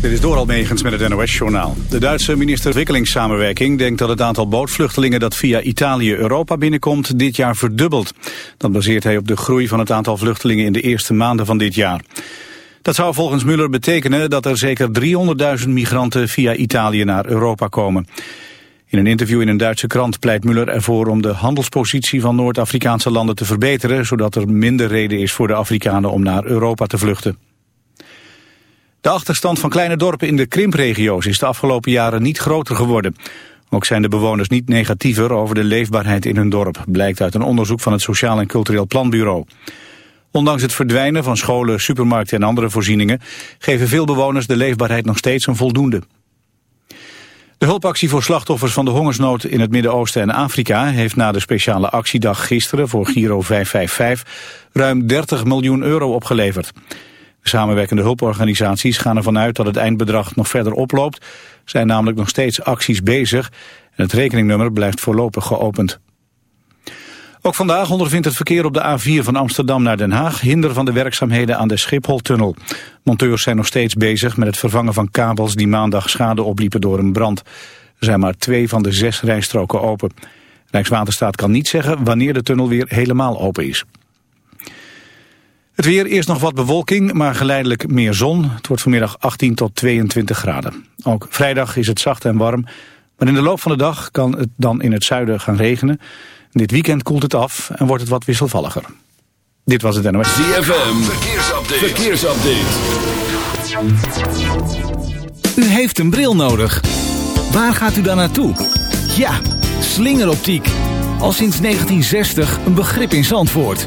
Dit is Doral Megens met het NOS-journaal. De Duitse minister Ontwikkelingssamenwerking denkt dat het aantal bootvluchtelingen dat via Italië Europa binnenkomt dit jaar verdubbelt. Dat baseert hij op de groei van het aantal vluchtelingen in de eerste maanden van dit jaar. Dat zou volgens Muller betekenen dat er zeker 300.000 migranten via Italië naar Europa komen. In een interview in een Duitse krant pleit Muller ervoor om de handelspositie van Noord-Afrikaanse landen te verbeteren, zodat er minder reden is voor de Afrikanen om naar Europa te vluchten. De achterstand van kleine dorpen in de krimpregio's is de afgelopen jaren niet groter geworden. Ook zijn de bewoners niet negatiever over de leefbaarheid in hun dorp, blijkt uit een onderzoek van het Sociaal en Cultureel Planbureau. Ondanks het verdwijnen van scholen, supermarkten en andere voorzieningen geven veel bewoners de leefbaarheid nog steeds een voldoende. De hulpactie voor slachtoffers van de hongersnood in het Midden-Oosten en Afrika heeft na de speciale actiedag gisteren voor Giro 555 ruim 30 miljoen euro opgeleverd. De samenwerkende hulporganisaties gaan ervan uit dat het eindbedrag nog verder oploopt. Zijn namelijk nog steeds acties bezig en het rekeningnummer blijft voorlopig geopend. Ook vandaag ondervindt het verkeer op de A4 van Amsterdam naar Den Haag hinder van de werkzaamheden aan de Schipholtunnel. Monteurs zijn nog steeds bezig met het vervangen van kabels die maandag schade opliepen door een brand. Er zijn maar twee van de zes rijstroken open. Rijkswaterstaat kan niet zeggen wanneer de tunnel weer helemaal open is. Het weer, eerst nog wat bewolking, maar geleidelijk meer zon. Het wordt vanmiddag 18 tot 22 graden. Ook vrijdag is het zacht en warm. Maar in de loop van de dag kan het dan in het zuiden gaan regenen. Dit weekend koelt het af en wordt het wat wisselvalliger. Dit was het NOS. ZFM, verkeersupdate. verkeersupdate. U heeft een bril nodig. Waar gaat u dan naartoe? Ja, slingeroptiek. Al sinds 1960 een begrip in Zandvoort.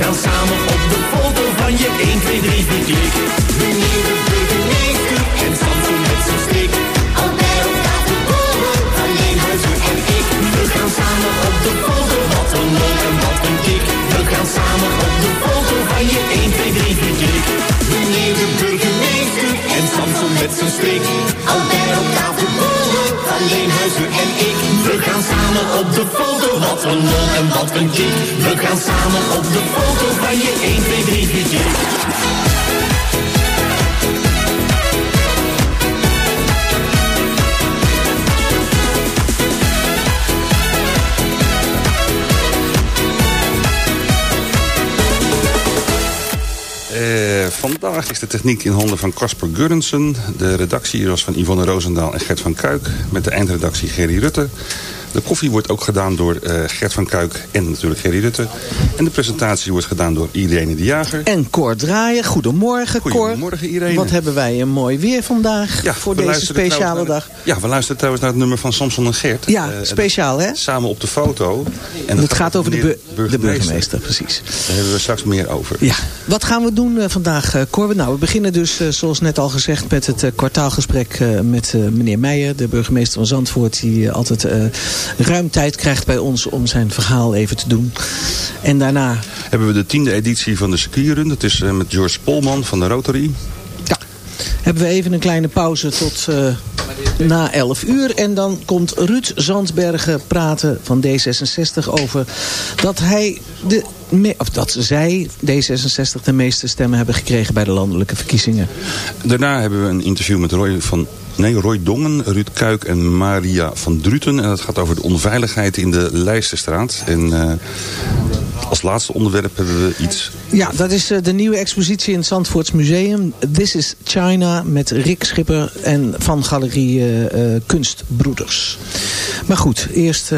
Gaan samen op de foto van je 1, 2, 3, 4 klik. De burgemeester en Samson met zijn streek. Altijd op tafel bolen van Leemhuizen en ik. We gaan samen op de foto, wat een lol en wat een kick. We gaan samen op de foto van je 1, 2, 3, 4 klik. De burgemeester en Samson met zijn. Altijd op de foto, wat een lol en wat een kick. We gaan samen op de foto van je 1, 2, 3, 4 klik. Eh, vandaag is de techniek in handen van Casper Gurrensen. De redactie was van Yvonne Roosendaal en Gert van Kuik. Met de eindredactie Gerry Rutte. De koffie wordt ook gedaan door eh, Gert van Kuik en natuurlijk Gerry Rutte. En de presentatie wordt gedaan door Irene de Jager. En Cor Draaien, goedemorgen Cor. Goedemorgen Irene. Wat hebben wij een mooi weer vandaag Ja, voor deze speciale dag. ja, we luisteren trouwens naar het nummer van Samson en Gert. Ja, Eh, speciaal hè? Samen op de foto. En Het gaat over de, meneer bu- de burgemeester, precies. Daar hebben we straks meer over. Ja, wat gaan we doen eh, vandaag, Cor? Nou, we beginnen dus, zoals net al gezegd, met het kwartaalgesprek met meneer Meijer, de burgemeester van Zandvoort, die altijd ruim tijd krijgt bij ons om zijn verhaal even te doen. En daarna Hebben we de tiende editie van de circuitrun. Dat is eh, met George Polman van de Rotary. hebben we even een kleine pauze tot eh, na 11 uur. En dan komt Ruud Zandbergen praten van D66 over dat hij de me- of dat zij, D66, de meeste stemmen hebben gekregen bij de landelijke verkiezingen. Daarna hebben we een interview met Roy van... Nee, Roy Dongen, Ruud Kuik en Maria van Druten. En dat gaat over de onveiligheid in de Leijsterstraat. En eh, als laatste onderwerp hebben we iets... Ja, dat is eh, de nieuwe expositie in het Zandvoorts Museum. This is China met Rick Schipper en van Galerie eh, Kunstbroeders. Maar goed, eerst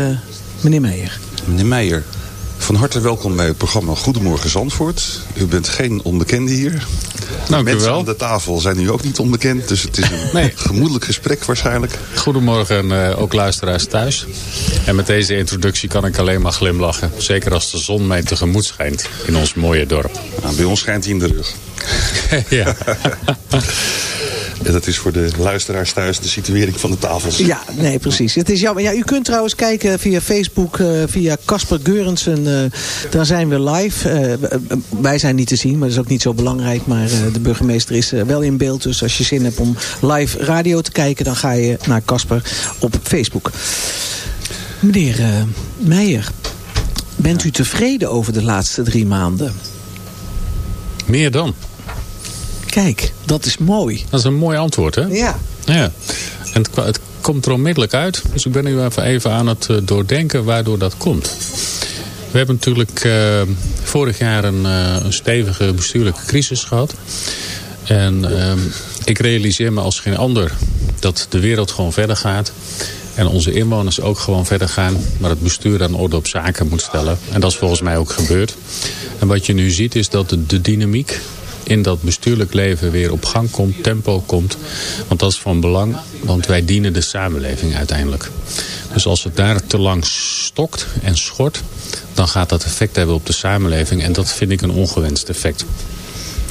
meneer Meijer. Meneer Meijer, van harte welkom bij het programma Goedemorgen Zandvoort. U bent geen onbekende hier. Dank u Mensen wel. aan de tafel zijn u ook niet onbekend. Dus het is een Nee. gemoedelijk gesprek waarschijnlijk. Goedemorgen eh, ook luisteraars thuis. En met deze introductie kan ik alleen maar glimlachen. Zeker als de zon mij tegemoet schijnt in ons mooie dorp. Nou, bij ons schijnt hij in de rug. ja. En dat is voor de luisteraars thuis de situering van de tafels. Ja, nee, precies. Het is jammer. Ja, u kunt trouwens kijken via Facebook, eh, via Casper Geurensen. eh, daar zijn we live. Eh, wij zijn niet te zien, maar dat is ook niet zo belangrijk. Maar eh, de burgemeester is wel in beeld. Dus als je zin hebt om live radio te kijken, dan ga je naar Casper op Facebook. Meneer eh, Meijer, bent u tevreden over de laatste drie maanden? Meer dan. Kijk, dat is mooi. Dat is een mooi antwoord, hè? Ja. Ja. En het, het komt er onmiddellijk uit. Dus ik ben nu even, even aan het eh, doordenken waardoor dat komt. We hebben natuurlijk eh, vorig jaar een, eh, een stevige bestuurlijke crisis gehad. En ehm, ik realiseer me als geen ander dat de wereld gewoon verder gaat. En onze inwoners ook gewoon verder gaan. Maar het bestuur aan orde op zaken moet stellen. En dat is volgens mij ook gebeurd. En wat je nu ziet is dat de, de dynamiek in dat bestuurlijk leven weer op gang komt, tempo komt. Want dat is van belang, want wij dienen de samenleving uiteindelijk. Dus als het daar te lang stokt en schort, dan gaat dat effect hebben op de samenleving. En dat vind ik een ongewenst effect.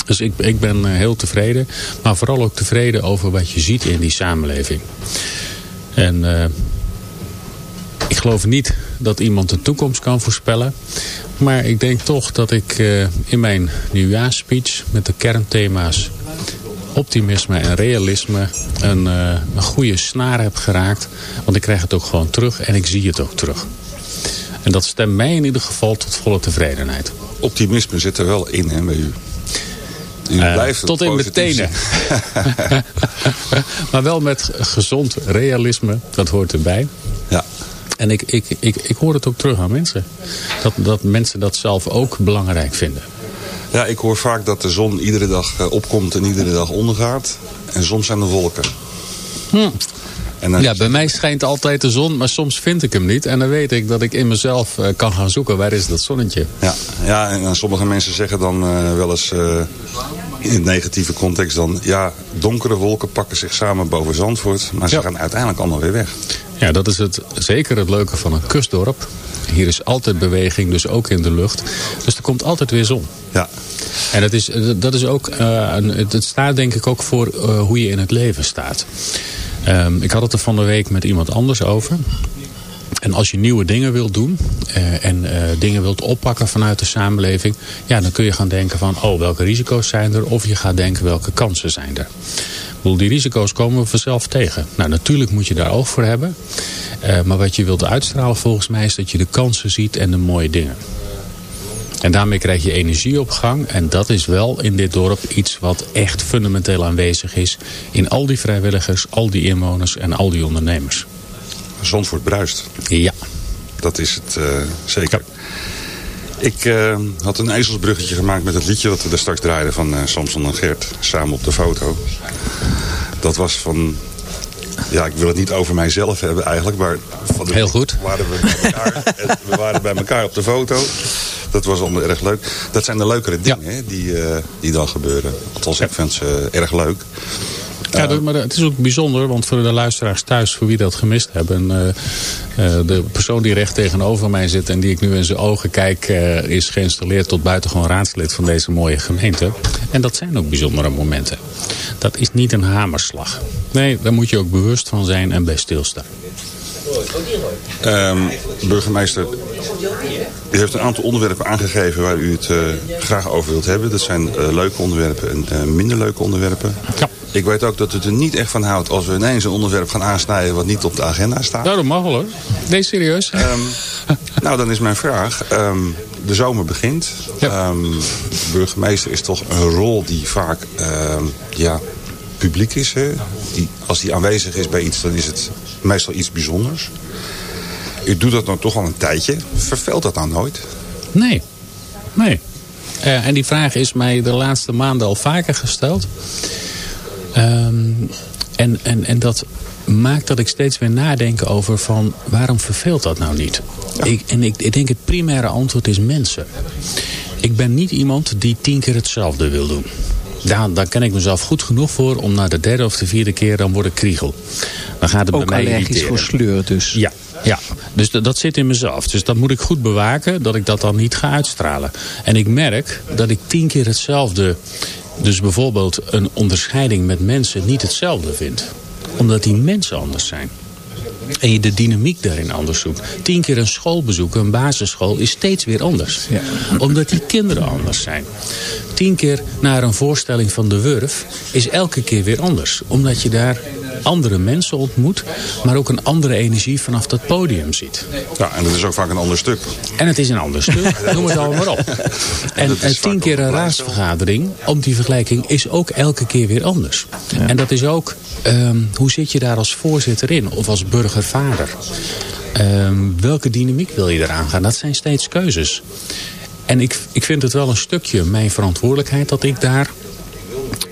Dus ik, ik ben eh, heel tevreden, maar vooral ook tevreden over wat je ziet in die samenleving. En eh, ik geloof niet dat iemand de toekomst kan voorspellen. Maar ik denk toch dat ik eh, in mijn nieuwjaarsspeech met de kernthema's optimisme en realisme een, eh, een goede snaar heb geraakt. Want ik krijg het ook gewoon terug en ik zie het ook terug. En dat stemt mij in ieder geval tot volle tevredenheid. Optimisme zit er wel in hè, bij u. U Eh, blijft tot in mijn tenen. maar wel met gezond realisme, dat hoort erbij. Ja. En ik, ik, ik, ik hoor het ook terug aan mensen. Dat, dat mensen dat zelf ook belangrijk vinden. Ja, ik hoor vaak dat de zon iedere dag eh, opkomt en iedere dag ondergaat. En soms zijn er wolken. En dan Ja, bij mij schijnt altijd de zon, maar soms vind ik hem niet. En dan weet ik dat ik in mezelf eh, kan gaan zoeken, waar is dat zonnetje? Ja, ja en, en sommige mensen zeggen dan eh, wel eens eh, in het negatieve context dan... ja, donkere wolken pakken zich samen boven Zandvoort... maar ze Ja. gaan uiteindelijk allemaal weer weg. Ja, dat is het, zeker het leuke van een kustdorp. Hier is altijd beweging, dus ook in de lucht. Dus er komt altijd weer zon. Ja. En dat is, dat is ook, eh, een- het staat denk ik ook voor eh, hoe je in het leven staat. Ehm, ik had het er van de week met iemand anders over. En als je nieuwe dingen wilt doen eh, en eh, dingen wilt oppakken vanuit de samenleving, ja, dan kun je gaan denken van, oh, welke risico's zijn er? Of je gaat denken, welke kansen zijn er? Bedoel, die risico's komen we vanzelf tegen. Nou, natuurlijk moet je daar oog voor hebben. Eh, maar wat je wilt uitstralen volgens mij is dat je de kansen ziet en de mooie dingen. En daarmee krijg je energie op gang. En dat is wel in dit dorp iets wat echt fundamenteel aanwezig is. In al die vrijwilligers, al die inwoners en al die ondernemers. Zandvoort bruist. Ja. Dat is het eh, zeker. Ik eh, had een ezelsbruggetje gemaakt met het liedje... dat we daar straks draaiden van Samson en Gert. Samen op de foto. Dat was van... Ja, ik wil het niet over mijzelf hebben eigenlijk. Maar van de Heel goed. Waren we, bij elkaar, En we waren bij elkaar op de foto. Dat was allemaal erg leuk. Dat zijn de leukere dingen hè, die, eh, die dan gebeuren. Althans, ik vind ze eh, erg leuk. Ja, dat- maar het is ook bijzonder, want voor de luisteraars thuis, voor wie dat gemist hebben. eh, eh, de persoon die recht tegenover mij zit en die ik nu in zijn ogen kijk, eh, is geïnstalleerd tot buitengewoon raadslid van deze mooie gemeente. En dat zijn ook bijzondere momenten. Dat is niet een hamerslag. Nee, daar moet je ook bewust van zijn en bij stilstaan. Ehm, burgemeester, u heeft een aantal onderwerpen aangegeven waar u het eh, graag over wilt hebben. Dat zijn eh, leuke onderwerpen en eh, minder leuke onderwerpen. Ja. Ik weet ook dat u er niet echt van houdt als we ineens een onderwerp gaan aansnijden wat niet op de agenda staat. Nou, dat mag wel hoor. Nee, serieus. Ehm, nou, dan is mijn vraag. ehm, de zomer begint. Ehm, burgemeester is toch een rol die vaak ehm, ja, publiek is. Hè? Die, als die aanwezig is bij iets, dan is het meestal iets bijzonders. U doet dat nou toch al een tijdje. Vervelt dat nou nooit? Nee. Nee. Eh, en die vraag is mij de laatste maanden al vaker gesteld. Ehm, en, en, en dat maakt dat ik steeds weer nadenk over van waarom verveelt dat nou niet? Ik, en ik, ik denk het primaire antwoord is mensen. Ik ben niet iemand die tien keer hetzelfde wil doen. Daar, daar ken ik mezelf goed genoeg voor om na de derde of de vierde keer dan word ik kriegel. Dan gaat het Ook bij mij allergisch voor sleur dus. Ja, ja. dus dat zit in mezelf. Dus dat moet ik goed bewaken, dat ik dat dan niet ga uitstralen. En ik merk dat ik tien keer hetzelfde... dus bijvoorbeeld een onderscheiding met mensen niet hetzelfde vind. Omdat die mensen anders zijn. En je de dynamiek daarin anders zoekt. Tien keer een school bezoeken, een basisschool, is steeds weer anders. Omdat die kinderen anders zijn. Tien keer naar een voorstelling van de Wurf is elke keer weer anders. Omdat je daar andere mensen ontmoet, maar ook een andere energie vanaf dat podium ziet. Ja, en dat is ook vaak een ander stuk. En het is een ander stuk, noem het allemaal maar op. En is eh, tien keer een raadsvergadering, om die vergelijking, is ook elke keer weer anders. En dat is ook, ehm, hoe zit je daar als voorzitter in, of als burgervader? Ehm, welke dynamiek wil je eraan gaan? Dat zijn steeds keuzes. En ik, ik vind het wel een stukje mijn verantwoordelijkheid dat ik daar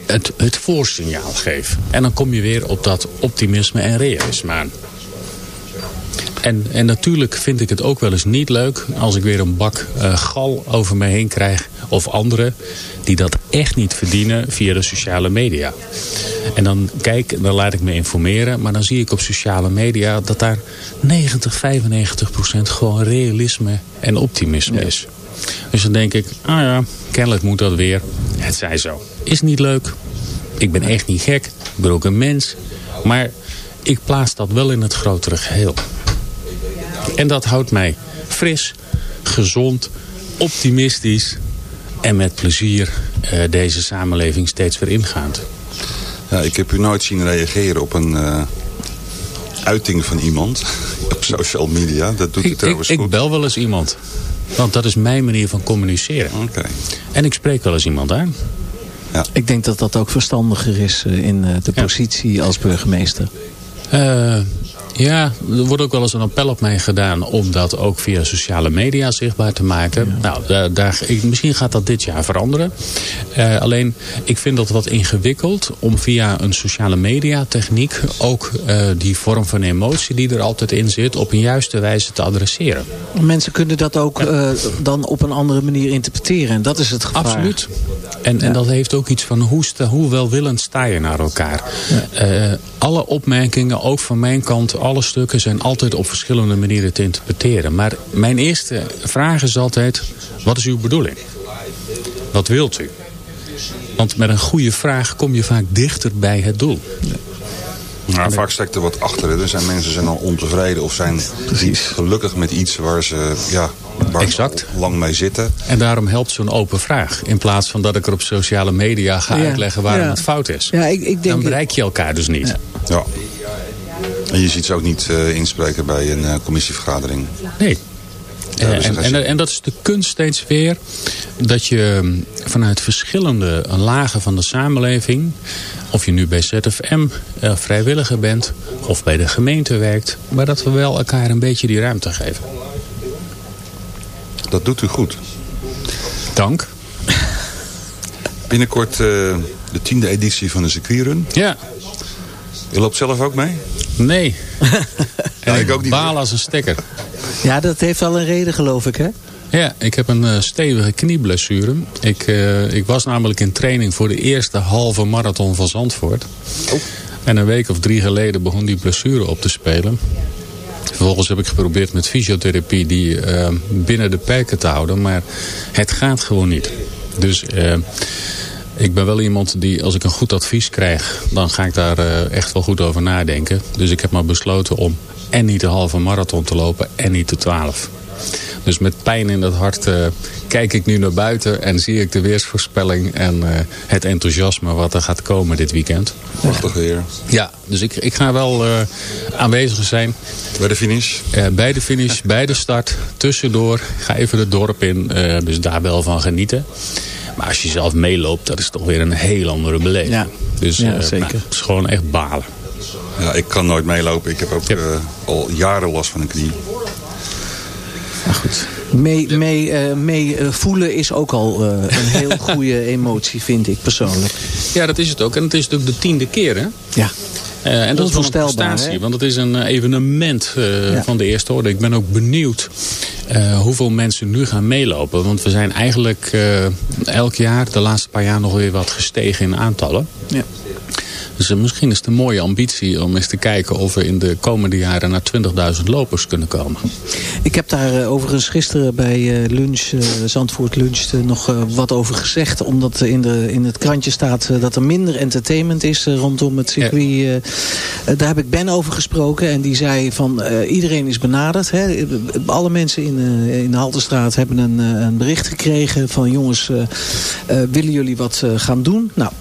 het, het voorsignaal geef. En dan kom je weer op dat optimisme en realisme aan. En, en natuurlijk vind ik het ook wel eens niet leuk als ik weer een bak eh, gal over me heen krijg. Of anderen die dat echt niet verdienen via de sociale media. En dan kijk, dan laat ik me informeren. Maar dan zie ik op sociale media dat daar 90, 95 procent gewoon realisme en optimisme is. Dus dan denk ik, ah ja, kennelijk moet dat weer. Het zij zo. Is niet leuk. Ik ben echt niet gek. Ik ben ook een mens. Maar ik plaats dat wel in het grotere geheel. En dat houdt mij fris, gezond, optimistisch en met plezier eh, deze samenleving steeds weer ingaand. Ja, ik heb u nooit zien reageren op een eh, uiting van iemand op social media. Dat doet u Ik, ik, trouwens ik goed. bel wel eens iemand. Want dat is mijn manier van communiceren. Oké. En ik spreek wel eens iemand aan. Ik denk dat dat ook verstandiger is eh, in eh, de positie als burgemeester. Eh, ja, er wordt ook wel eens een appel op mij gedaan om dat ook via sociale media zichtbaar te maken. Nou, daar, misschien gaat dat dit jaar veranderen. Eh, alleen, ik vind dat wat ingewikkeld om via een sociale media techniek ook eh, die vorm van emotie die er altijd in zit op een juiste wijze te adresseren. Mensen kunnen dat ook eh, dan op een andere manier interpreteren. En dat is het gevaar. Absoluut. En, en dat heeft ook iets van hoe, sta, hoe welwillend sta je naar elkaar. Alle opmerkingen, ook van mijn kant, alle stukken zijn altijd op verschillende manieren te interpreteren. Maar mijn eerste vraag is altijd, wat is uw bedoeling? Wat wilt u? Want met een goede vraag kom je vaak dichter bij het doel. Maar vaak steekt er wat achter. hè. Er zijn mensen zijn al ontevreden of zijn niet gelukkig met iets waar ze, ja, waar Exact. ze al lang mee zitten. En daarom helpt zo'n open vraag. In plaats van dat ik er op sociale media ga Ja. uitleggen waarom Ja. het fout is. Ja, ik, ik denk, Dan bereik je elkaar dus niet. Ja. En je ziet ze ook niet eh, inspreken bij een eh, commissievergadering. Nee. Ja, dus Eh, en, en, en dat is de kunst steeds weer. Dat je mm, vanuit verschillende lagen van de samenleving. Of je nu bij ZFM eh, vrijwilliger bent. Of bij de gemeente werkt. Maar dat we wel elkaar een beetje die ruimte geven. Dat doet u goed. Dank. Binnenkort eh, de tiende editie van de circuitrun. Ja. Je loopt zelf ook mee? Nee. en ik ik ook niet, baal als een stekker. ja, dat heeft wel een reden geloof ik hè? Ja, ik heb een eh, stevige knieblessure. Ik, eh, ik was namelijk in training voor de eerste halve marathon van Zandvoort. En een week of drie geleden begon die blessure op te spelen. Vervolgens heb ik geprobeerd met fysiotherapie die eh, binnen de perken te houden. Maar het gaat gewoon niet. Dus eh, ik ben wel iemand die als ik een goed advies krijg... dan ga ik daar eh, echt wel goed over nadenken. Dus ik heb maar besloten om en niet de halve marathon te lopen en niet de twaalf. Dus met pijn in het hart eh, kijk ik nu naar buiten en zie ik de weersvoorspelling en eh, het enthousiasme wat er gaat komen dit weekend. Prachtig weer. Ja, dus ik, ik ga wel aanwezig zijn. Bij de finish? Bij de finish, bij de start, tussendoor. Ga even het dorp in, dus daar wel van genieten. Maar als je zelf meeloopt, dat is toch weer een heel andere beleving. Ja. Dus Ja, eh, zeker. nou, het is gewoon echt balen. Ja, ik kan nooit meelopen. Ik heb ook eh, al jaren last van een knie. Maar goed. Mee, mee, eh, mee voelen is ook al eh, een heel goede emotie vind ik persoonlijk. Ja, dat is het ook. En het is natuurlijk de tiende keer, hè? Ja. Eh, en dat is wel een prestatie, hè? want het is een eh, evenement eh, Ja. van de eerste orde. Ik ben ook benieuwd hoeveel mensen nu gaan meelopen. Want we zijn eigenlijk elk jaar, de laatste paar jaar, nog weer wat gestegen in aantallen. Ja. Dus eh, misschien is het een mooie ambitie om eens te kijken of we in de komende jaren naar 20.000 lopers kunnen komen. Ik heb daar eh, overigens gisteren bij eh, lunch, Zandvoort Lunch, nog wat over gezegd. Omdat in, de, in het krantje staat dat er minder entertainment is rondom het circuit. daar heb ik Ben over gesproken en die zei van iedereen is benaderd. Hè. Alle mensen in, in de Haltestraat hebben een, een bericht gekregen van jongens, willen jullie wat gaan doen? Nou,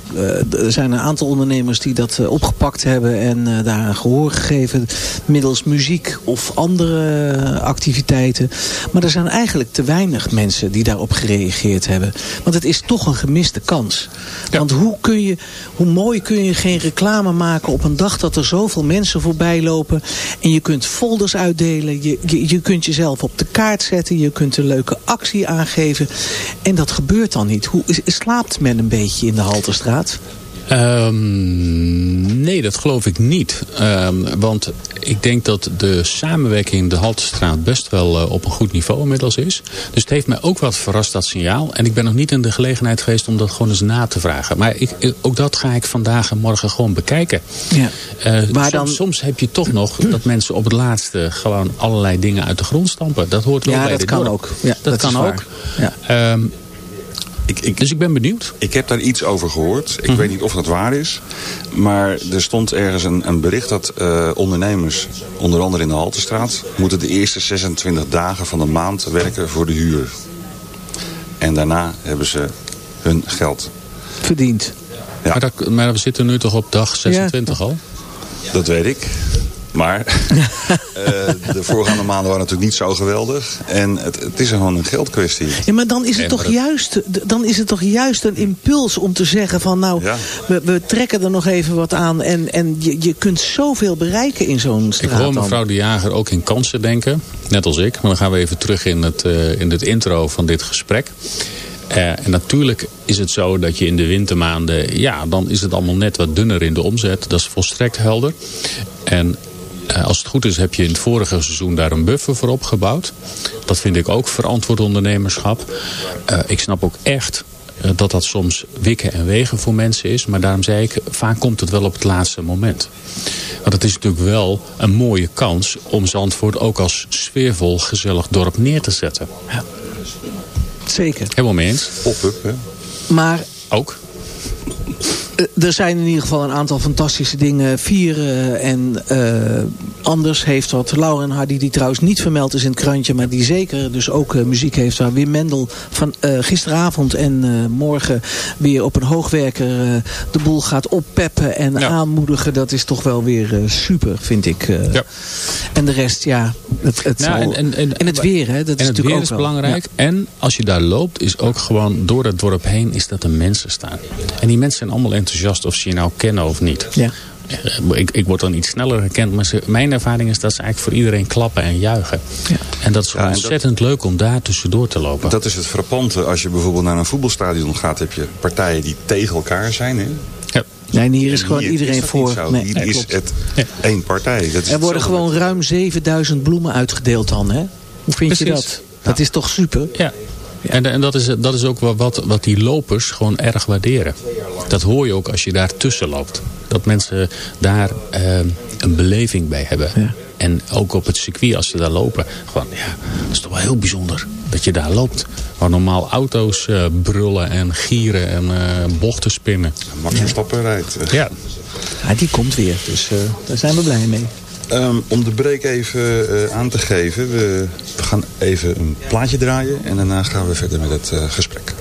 er zijn een aantal ondernemers die dat eh, opgepakt hebben en eh, daar een gehoor gegeven middels muziek of andere activiteiten. Maar er zijn eigenlijk te weinig mensen die daarop gereageerd hebben. Want het is toch een gemiste kans. Want hoe, kun je, hoe mooi kun je geen reclame maken op een dag dat er zoveel mensen voorbij lopen. En je kunt folders uitdelen. Je, je, je kunt jezelf op de kaart zetten. Je kunt een leuke actie aangeven. En dat gebeurt dan niet. Hoe, slaapt men een beetje in de Halterstraat? Ehm, nee, dat geloof ik niet. Ehm, want ik denk dat de samenwerking in de Haltestraat best wel eh, op een goed niveau inmiddels is. Dus het heeft mij ook wat verrast, dat signaal. En ik ben nog niet in de gelegenheid geweest om dat gewoon eens na te vragen. Maar ik, ook dat ga ik vandaag en morgen gewoon bekijken. Ja. Eh, Maar soms, dan- soms heb je toch nog dat mensen op het laatste gewoon allerlei dingen uit de grond stampen. Dat hoort wel Ja, bij dat dit kan dorp. ook. Ja, dat, dat kan ook. Ja. Ehm, Ik, ik, dus ik ben benieuwd. ik heb daar iets over gehoord. Mhm. Ik weet niet of dat waar is. Maar er stond ergens een, een bericht dat eh, ondernemers, onder andere in de Haltestraat... moeten de eerste 26 dagen van de maand werken voor de huur. En daarna hebben ze hun geld. Verdiend. Ja. Maar, dat, maar we zitten nu toch op dag 26 al? Dat weet ik. Maar eh, de voorgaande maanden waren natuurlijk niet zo geweldig. En het, het is gewoon een geldkwestie. Ja, maar dan is, het toch juist, dan is het toch juist een impuls om te zeggen van nou, we, we trekken er nog even wat aan. En, en je, je kunt zoveel bereiken in zo'n straat. Ik hoor mevrouw de Jager ook in kansen denken. Net als ik. Maar dan gaan we even terug in het, eh, in het intro van dit gesprek. Eh, en natuurlijk is het zo dat je in de wintermaanden... ja, dan is het allemaal net wat dunner in de omzet. Dat is volstrekt helder. En als het goed is heb je in het vorige seizoen daar een buffer voor opgebouwd. Dat vind ik ook verantwoord ondernemerschap. Eh, ik snap ook echt eh, dat dat soms wikken en wegen voor mensen is. Maar daarom zei ik, vaak komt het wel op het laatste moment. Want het is natuurlijk wel een mooie kans om Zandvoort ook als sfeervol, gezellig dorp neer te zetten. Zeker. Helemaal mee eens. Pop-up, hè? Maar Ook. Eh, er zijn in ieder geval een aantal fantastische dingen vieren. En eh, anders heeft wat Laura en Hardy, die trouwens niet vermeld is in het krantje. Maar die zeker dus ook eh, muziek heeft. Waar Wim Mendel van eh, gisteravond en eh, morgen weer op een hoogwerker eh, de boel gaat oppeppen en aanmoedigen. Dat is toch wel weer eh, super, vind ik. eh. En de rest, ja, het, het zal- en, het weer, hè, dat en is het natuurlijk weer ook is wel. belangrijk. En als je daar loopt, is ook gewoon door het dorp heen is dat er mensen staan. En die mensen zijn allemaal enthousiast of ze je nou kennen of niet. Ja. Eh, Ik, ik word dan iets sneller herkend. Maar ze- mijn ervaring is dat ze eigenlijk voor iedereen klappen en juichen. En dat is Ja, en dat- ontzettend leuk om daar tussendoor te lopen. Dat is het frappante. Als je bijvoorbeeld naar een voetbalstadion gaat... heb je partijen die tegen elkaar zijn. Hè? Nee, en hier is En gewoon hier iedereen is voor. Nee, hier nee, is klopt. het één partij. Dat is Er worden gewoon ruim 7000 bloemen uitgedeeld dan, hè? Hoe vind je dat? Dat is toch super? Ja. En, en dat, is, dat is ook wat, wat die lopers gewoon erg waarderen. Dat hoor je ook als je daar tussen loopt. Dat mensen daar eh, een beleving bij hebben. En ook op het circuit als ze daar lopen. Gewoon, ja, dat is toch wel heel bijzonder dat je daar loopt. Waar normaal auto's eh, brullen en gieren en eh, bochten spinnen. Max Verstappen rijdt. Ja. Ja, die komt weer, dus eh, daar zijn we blij mee. Ehm, om de break even eh, aan te geven. We, gaan even een plaatje draaien. En daarna gaan we verder met het eh, gesprek.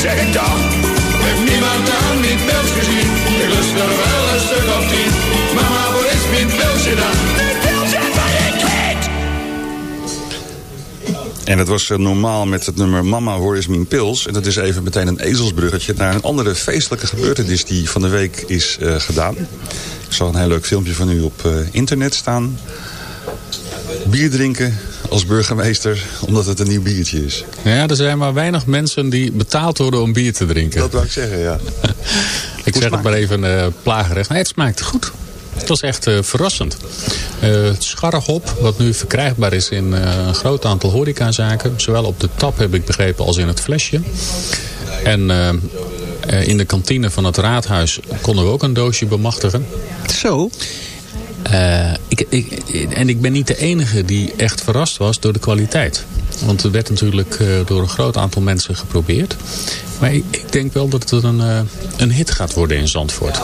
Zeg ik dan, heb niemand dan niet pils gezien. Ik lust er wel een stuk of tien. Mama, waar is mijn pils dan? En dat was eh, normaal met het nummer Mama, hoor is mijn pils. En dat is even meteen een ezelsbruggetje naar een andere feestelijke gebeurtenis die van de week is eh, gedaan. Ik zag een heel leuk filmpje van u op eh, internet staan. Bier drinken, als burgemeester, omdat het een nieuw biertje is. Ja, er zijn maar weinig mensen die betaald worden om bier te drinken. Dat wou ik zeggen, ja. ik zeg het maar even uh, plagerecht. Nee, het smaakt goed. Het was echt uh, verrassend. Uh, het scharrehop, wat nu verkrijgbaar is in uh, een groot aantal horecazaken. Zowel op de tap, heb ik begrepen, als in het flesje. En in de kantine van het raadhuis konden we ook een doosje bemachtigen. Zo? Uh, ik, ik, en ik ben niet de enige die echt verrast was door de kwaliteit. Want het werd natuurlijk uh, door een groot aantal mensen geprobeerd. Maar ik, ik denk wel dat het een, uh, een hit gaat worden in Zandvoort.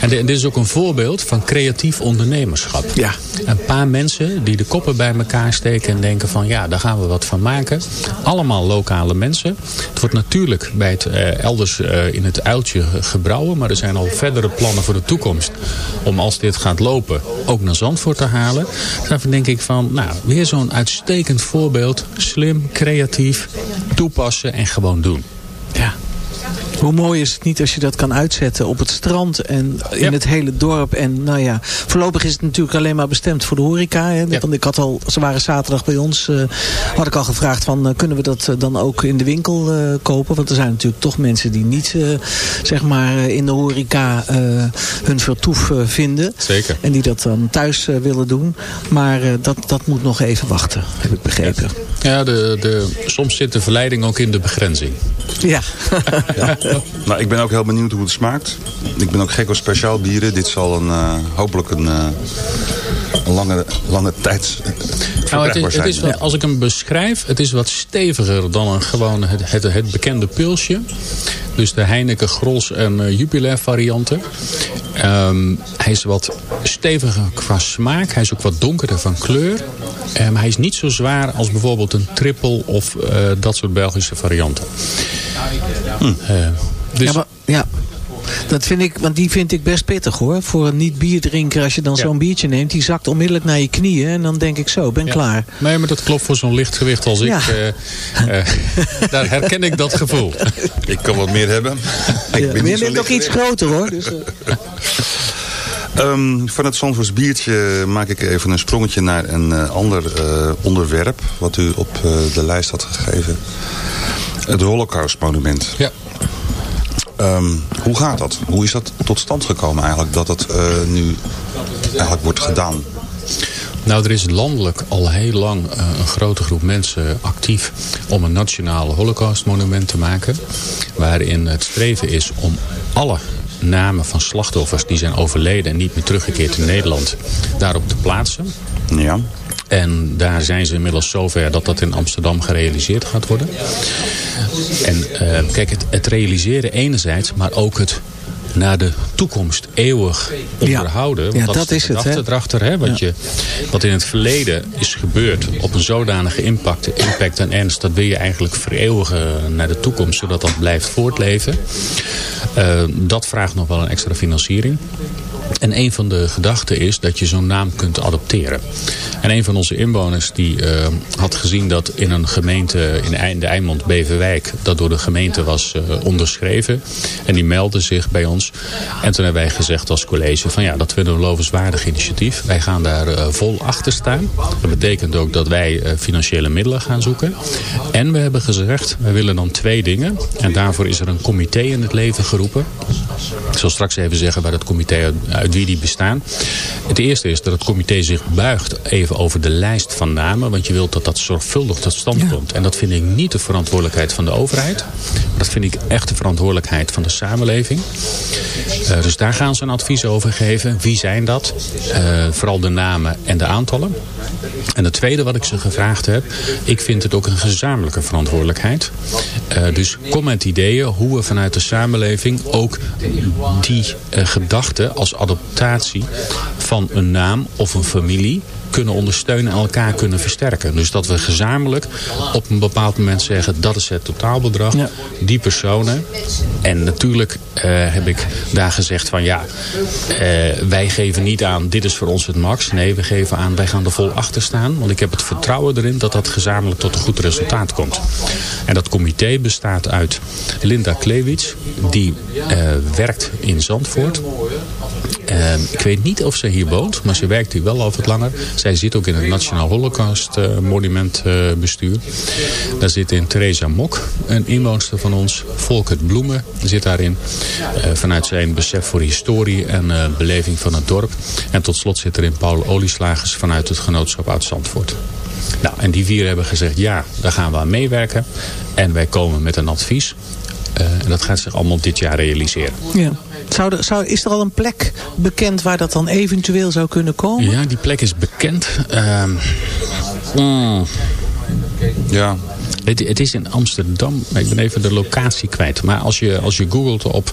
En, de, en dit is ook een voorbeeld van creatief ondernemerschap. Ja. Een paar mensen die de koppen bij elkaar steken en denken van ja, daar gaan we wat van maken. Allemaal lokale mensen. Het wordt natuurlijk bij het elders in het uiltje gebrouwen. Maar er zijn al verdere plannen voor de toekomst. Om als dit gaat lopen ook naar Zandvoort te halen. Daarvan denk ik van, nou, weer zo'n uitstekend voorbeeld. Slim, creatief, toepassen en gewoon doen. Ja. Hoe mooi is het niet als je dat kan uitzetten op het strand en in ja. het hele dorp. En nou ja, voorlopig is het natuurlijk alleen maar bestemd voor de horeca. Hè? Ja. Want ik had al, ze waren zaterdag bij ons, uh, had ik al gevraagd van uh, kunnen we dat uh, dan ook in de winkel kopen? Want er zijn natuurlijk toch mensen die niet zeg maar in de horeca hun vertoef vinden. Zeker. En die dat dan thuis willen doen. Maar dat, dat moet nog even wachten, heb ik begrepen. Ja, de, de, soms zit de verleiding ook in de begrenzing. Ja. ja. Nou, ik ben ook heel benieuwd hoe het smaakt. Ik ben ook gek op speciaal bieren. Dit zal een, uh, hopelijk een, uh, een lange, lange tijd nou, het is, het is wat, Als ik hem beschrijf, het is wat steviger dan een gewoon het, het, het bekende pilsje. Dus de Heineken, Gros en uh, Jupiler varianten. Um, hij is wat steviger qua smaak. Hij is ook wat donkerder van kleur. Maar um, hij is niet zo zwaar als bijvoorbeeld een triple of uh, dat soort Belgische varianten. Hm. Uh, dus... ja, maar, ja. Dat vind ik, want die vind ik best pittig hoor. Voor een niet-bierdrinker, als je dan ja. zo'n biertje neemt, die zakt onmiddellijk naar je knieën. En dan denk ik zo, ben ja. klaar. Nee, maar dat klopt voor zo'n lichtgewicht als Ja. ik. Uh, uh, daar herken ik dat gevoel. Ik kan wat meer hebben. Ik Ja, ben maar je bent ook iets groter hoor. Dus, uh, Um, van het Zandvoors biertje maak ik even een sprongetje naar een uh, ander uh, onderwerp. Wat u op uh, de lijst had gegeven. Het Holocaustmonument. Ja. Um, hoe gaat dat? Hoe is dat tot stand gekomen eigenlijk? Dat het nu eigenlijk wordt gedaan? Nou, er is landelijk al heel lang uh, een grote groep mensen actief om een nationale holocaustmonument te maken. Waarin het streven is om alle namen van slachtoffers die zijn overleden en niet meer teruggekeerd in Nederland daarop te plaatsen. Ja. En daar zijn ze inmiddels zover dat dat in Amsterdam gerealiseerd gaat worden. En uh, kijk, het, het realiseren enerzijds, maar ook het naar de toekomst eeuwig onderhouden. Ja, Want ja, dat, dat is het, gedachte hè? erachter. Hè? Wat, Ja. je, wat in het verleden is gebeurd op een zodanige impact, impact en ernst... dat wil je eigenlijk vereeuwigen naar de toekomst, zodat dat blijft voortleven. Uh, dat vraagt nog wel een extra financiering. En een van de gedachten is dat je zo'n naam kunt adopteren. En een van onze inwoners die uh, had gezien dat in een gemeente in de Eimond Beverwijk... dat door de gemeente was uh, onderschreven. En die meldde zich bij ons. En toen hebben wij gezegd als college van ja, dat vinden we een lovenswaardig initiatief. Wij gaan daar uh, vol achter staan. Dat betekent ook dat wij financiële middelen gaan zoeken. En we hebben gezegd, wij willen dan twee dingen. En daarvoor is er een comité in het leven geroepen. Ik zal straks even zeggen waar dat comité uit, uit wie die bestaan. Het eerste is dat het comité zich buigt even over de lijst van namen. Want je wilt dat dat zorgvuldig tot stand komt. En dat vind ik niet de verantwoordelijkheid van de overheid. Maar dat vind ik echt de verantwoordelijkheid van de samenleving. Uh, dus daar gaan ze een advies over geven. Wie zijn dat? Uh, vooral de namen en de aantallen. En het tweede wat ik ze gevraagd heb. Ik vind het ook een gezamenlijke verantwoordelijkheid. Uh, dus kom met ideeën hoe we vanuit de samenleving ook die gedachten als adaptatie van een naam of een familie kunnen ondersteunen en elkaar kunnen versterken. Dus dat we gezamenlijk op een bepaald moment zeggen dat is het totaalbedrag. Die personen. En natuurlijk eh, heb ik daar gezegd van ja, eh, wij geven niet aan dit is voor ons het max. Nee, we geven aan wij gaan er vol achter staan. Want ik heb het vertrouwen erin dat dat gezamenlijk tot een goed resultaat komt. En dat comité bestaat uit Linda Klewits. Die uh, werkt in Zandvoort. Uh, ik weet niet of ze hier woont, maar ze werkt hier wel al wat langer. Zij zit ook in het Nationaal Holocaust uh, Monument uh, bestuur. Daar zit in Theresa Mok, een inwoonster van ons. Volkert Bloemen zit daarin. vanuit zijn besef voor historie en beleving van het dorp. En tot slot zit er in Paul Olieslagers vanuit het genootschap uit Zandvoort. Nou, en die vier hebben gezegd ja, daar gaan we aan meewerken. En wij komen met een advies. En dat gaat zich allemaal dit jaar realiseren. Ja. Zou er, zou, is er al een plek bekend waar dat dan eventueel zou kunnen komen? Ja, die plek is bekend. Uh, mm, ja. Het, het, is in Amsterdam. Ik ben even de locatie kwijt. Maar als je, als je googelt op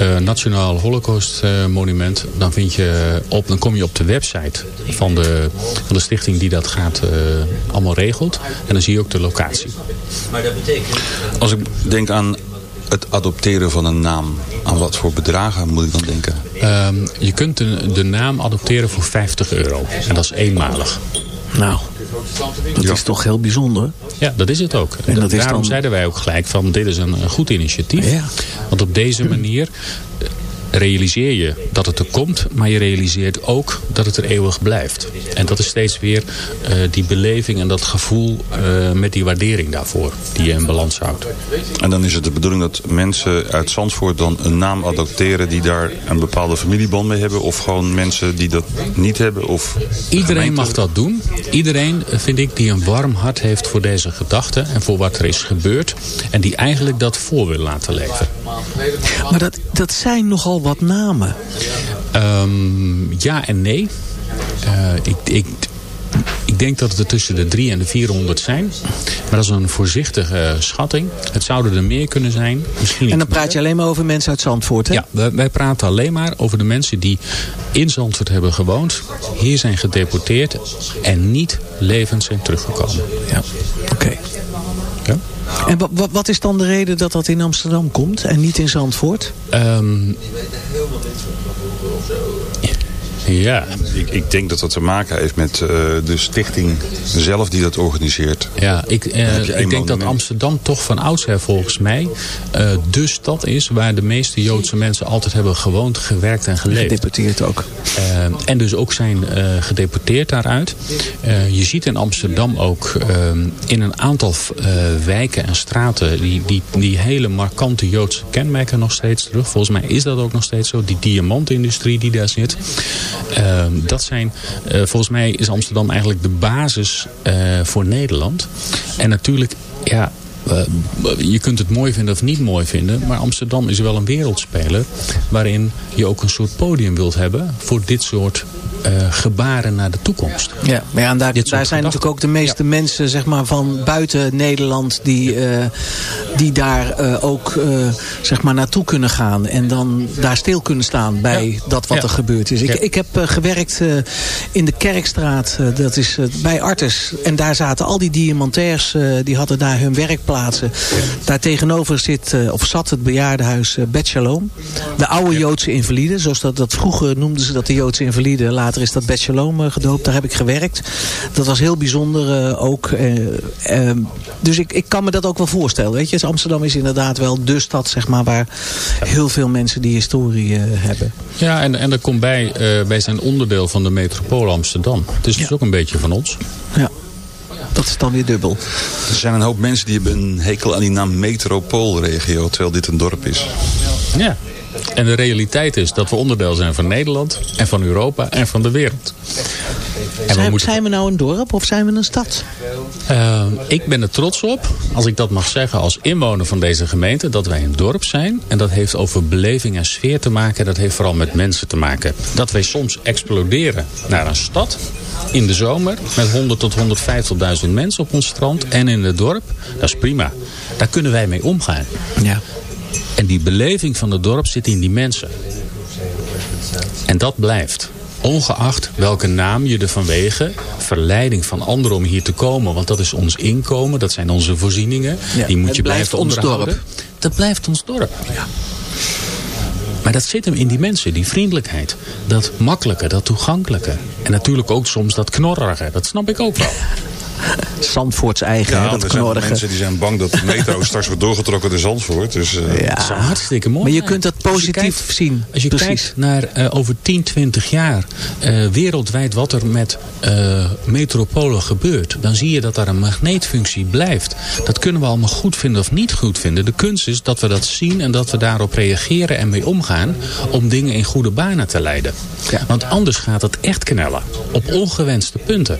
uh, Nationaal Holocaust uh, Monument... Dan, vind je op, dan kom je op de website van de, van de stichting die dat gaat uh, allemaal regelt. En dan zie je ook de locatie. Maar dat betekent... Als ik denk aan het adopteren van een naam. Aan wat voor bedragen moet ik dan denken? Um, je kunt de, de, naam adopteren voor 50 euro. En dat is eenmalig. Nou, dat ja. is toch heel bijzonder. Ja, dat is het ook. En dat Daarom dan... zeiden wij ook gelijk van dit is een, een goed initiatief. Ja. Want op deze manier realiseer je dat het er komt, maar je realiseert ook dat het er eeuwig blijft. En dat is steeds weer uh, die beleving en dat gevoel uh, met die waardering daarvoor, die je in balans houdt. En dan is het de bedoeling dat mensen uit Zandvoort dan een naam adopteren die daar een bepaalde familieband mee hebben? Of gewoon mensen die dat niet hebben? Of Iedereen mag dat doen. Iedereen, vind ik, die een warm hart heeft voor deze gedachte en voor wat er is gebeurd. En die eigenlijk dat voor wil laten leven. Maar dat, dat zijn nogal wat namen. Um, ja en nee. Uh, ik, ik, ik denk dat het er tussen de 3 en de 400 zijn. Maar dat is een voorzichtige schatting. Het zouden er meer kunnen zijn. Misschien en dan praat je alleen maar over mensen uit Zandvoort, hè? Ja, wij, wij, praten alleen maar over de mensen die in Zandvoort hebben gewoond. Hier zijn gedeporteerd en niet levend zijn teruggekomen. Ja, oké. Okay. En wat is dan de reden dat dat in Amsterdam komt en niet in Zandvoort? Um, ja. Ik, ik, denk dat dat te maken heeft met uh, de stichting zelf die dat organiseert. Ja, ik, uh, ik denk dat Amsterdam toch van oudsher volgens mij uh, de stad is waar de meeste Joodse mensen altijd hebben gewoond, gewerkt en geleefd. Gedeporteerd ook. en dus ook zijn gedeporteerd daaruit. je ziet in Amsterdam ook in een aantal wijken en straten die, die, die hele markante Joodse kenmerken nog steeds terug. Volgens mij is dat ook nog steeds zo. Die diamantindustrie die daar zit. Uh, dat zijn, uh, volgens mij is Amsterdam eigenlijk de basis uh, voor Nederland. En natuurlijk, ja, uh, je kunt het mooi vinden of niet mooi vinden. Maar Amsterdam is wel een wereldspeler. Waarin je ook een soort podium wilt hebben voor dit soort uh, gebaren naar de toekomst. Ja, maar ja, en daar, daar zijn natuurlijk ook de meeste ja. mensen zeg maar, van buiten Nederland die, uh, die daar uh, ook zeg maar naartoe kunnen gaan. En dan daar stil kunnen staan bij ja. dat wat er gebeurd is. Ik, ik heb gewerkt in de Kerkstraat, dat is bij Artes. En daar zaten al die diamantairs, die hadden daar hun werkplaatsen. Daar tegenover zit, of zat het bejaardenhuis Bet Shalom. De oude Joodse invalide, zoals dat, dat vroeger noemden ze dat de Joodse invalide. Later later is dat Bet Shalom uh, gedoopt. Daar heb ik gewerkt. Dat was heel bijzonder uh, ook. Uh, dus ik, ik kan me dat ook wel voorstellen. Weet je? Dus Amsterdam is inderdaad wel de stad zeg maar, waar heel veel mensen die historie hebben. Ja, en, en er komt bij, wij zijn onderdeel van de metropool Amsterdam. Dus het is ook een beetje van ons. Ja. Dat is dan weer dubbel. Er zijn een hoop mensen die hebben een hekel aan die naam metropoolregio, terwijl dit een dorp is. Ja, en de realiteit is dat we onderdeel zijn van Nederland en van Europa en van de wereld. En zijn, we moeten... zijn we nou een dorp of zijn we een stad? Uh, ik ben er trots op, als ik dat mag zeggen als inwoner van deze gemeente, dat wij een dorp zijn. En dat heeft over beleving en sfeer te maken. Dat heeft vooral met mensen te maken. Dat wij soms exploderen naar een stad in de zomer met 100 tot 150.000 mensen op ons strand. En in het dorp, dat is prima. Daar kunnen wij mee omgaan. Ja. En die beleving van het dorp zit in die mensen. En dat blijft. ongeacht welke naam je er vanwege verleiding van anderen om hier te komen. Want dat is ons inkomen, dat zijn onze voorzieningen. Ja, die moet je blijven onderhouden. Dat blijft ons dorp. Ja. Maar dat zit hem in die mensen, die vriendelijkheid. Dat makkelijke, dat toegankelijke. En natuurlijk ook soms dat knorrige. Dat snap ik ook wel. Zandvoorts eigen, hè, Ja, dat er zijn mensen die zijn bang dat de metro straks wordt doorgetrokken naar Zandvoort. Dus, eh, Ja. Dat zou hartstikke mooi Maar je kunt dat Als positief kijkt- zien. Als je Precies. kijkt naar eh, over 10, 20 jaar eh, wereldwijd wat er met eh, metropolen gebeurt. Dan zie je dat daar een magneetfunctie blijft. Dat kunnen we allemaal goed vinden of niet goed vinden. De kunst is dat we dat zien en dat we daarop reageren en mee omgaan. Om dingen in goede banen te leiden. Want anders gaat het echt knellen. Op ongewenste punten.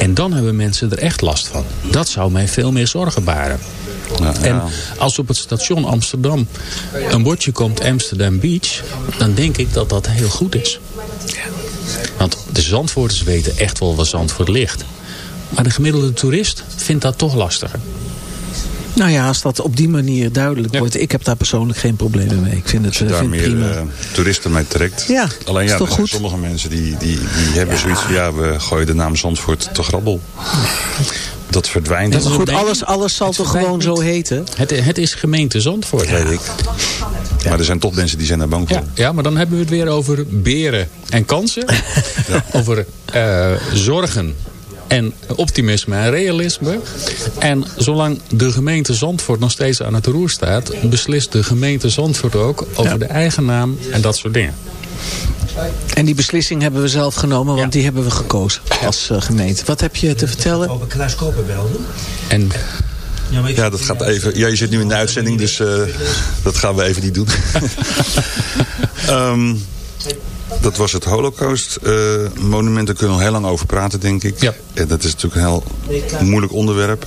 En dan hebben mensen er echt last van. Dat zou mij veel meer zorgen baren. En als op het station Amsterdam een bordje komt Amsterdam Beach... dan denk ik dat dat heel goed is. Want de Zandvoorters weten echt wel waar Zandvoort ligt. Maar de gemiddelde toerist vindt dat toch lastiger. Nou ja, als dat op die manier duidelijk wordt. Ik heb daar persoonlijk geen problemen mee. Ik vind het, eh, daar vind het meer prima. eh, toeristen mee trekt. Ja, Alleen is ja, toch er zijn goed? sommige mensen die, die, die hebben zoiets van... ja, we gooien de naam Zandvoort te grabbel. Dat verdwijnt. Dat is goed, alles, alles zal Het toch gewoon zo heten? Het, het is gemeente Zandvoort. weet ik. Maar er zijn toch mensen die zijn daar bang voor. Ja, ja, maar dan hebben we het weer over beren en kansen. Over eh, zorgen en optimisme en realisme. En zolang de gemeente Zandvoort nog steeds aan het roer staat... beslist de gemeente Zandvoort ook over de eigen naam en dat soort dingen. En die beslissing hebben we zelf genomen, want die hebben we gekozen als eh, gemeente. Wat heb je te vertellen? Over Klaas Koper belden. En Ja, dat gaat even. Ja, je zit nu in de uitzending, dus eh, dat gaan we even niet doen. Ehm, dat was het Holocaust eh, monument. Daar kunnen we al heel lang over praten, denk ik. Ja. En dat is natuurlijk een heel moeilijk onderwerp.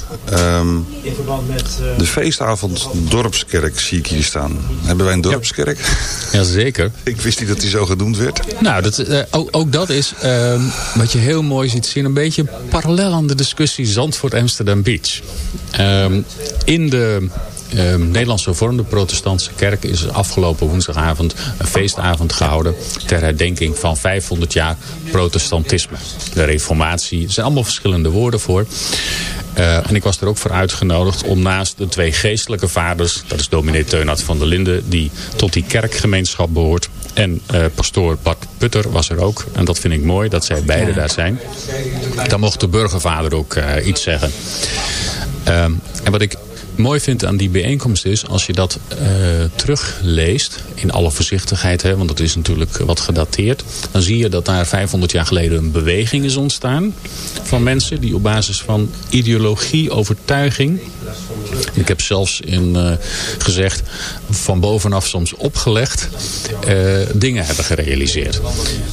In verband met... eh, de feestavond Dorpskerk zie ik hier staan. Hebben wij een dorpskerk? Jazeker. Ik wist niet dat die zo genoemd werd. Nou, dat, eh, ook, ook dat is ehm, wat je heel mooi ziet zien. Een beetje parallel aan de discussie Zandvoort-Amsterdam Beach. Ehm, in de ehm, Nederlandse hervormde protestantse kerk is afgelopen woensdagavond een feestavond gehouden ter herdenking van 500 jaar protestantisme. De reformatie, er zijn allemaal verschillende woorden voor. Eh, en ik was er ook voor uitgenodigd om naast de twee geestelijke vaders... dat is dominee Teunhard van der Linden, die tot die kerkgemeenschap behoort... en eh, pastoor Bart Putter was er ook. En dat vind ik mooi, dat zij beide daar zijn. Dan mocht de burgervader ook eh, iets zeggen. Ehm, en wat ik mooi vind aan die bijeenkomst is... als je dat eh, terugleest, in alle voorzichtigheid... Hè, want het is natuurlijk wat gedateerd... dan zie je dat daar 500 jaar geleden een beweging is ontstaan... van mensen die op basis van ideologie, overtuiging... ik heb zelfs in, eh, gezegd, van bovenaf soms opgelegd... eh, dingen hebben gerealiseerd.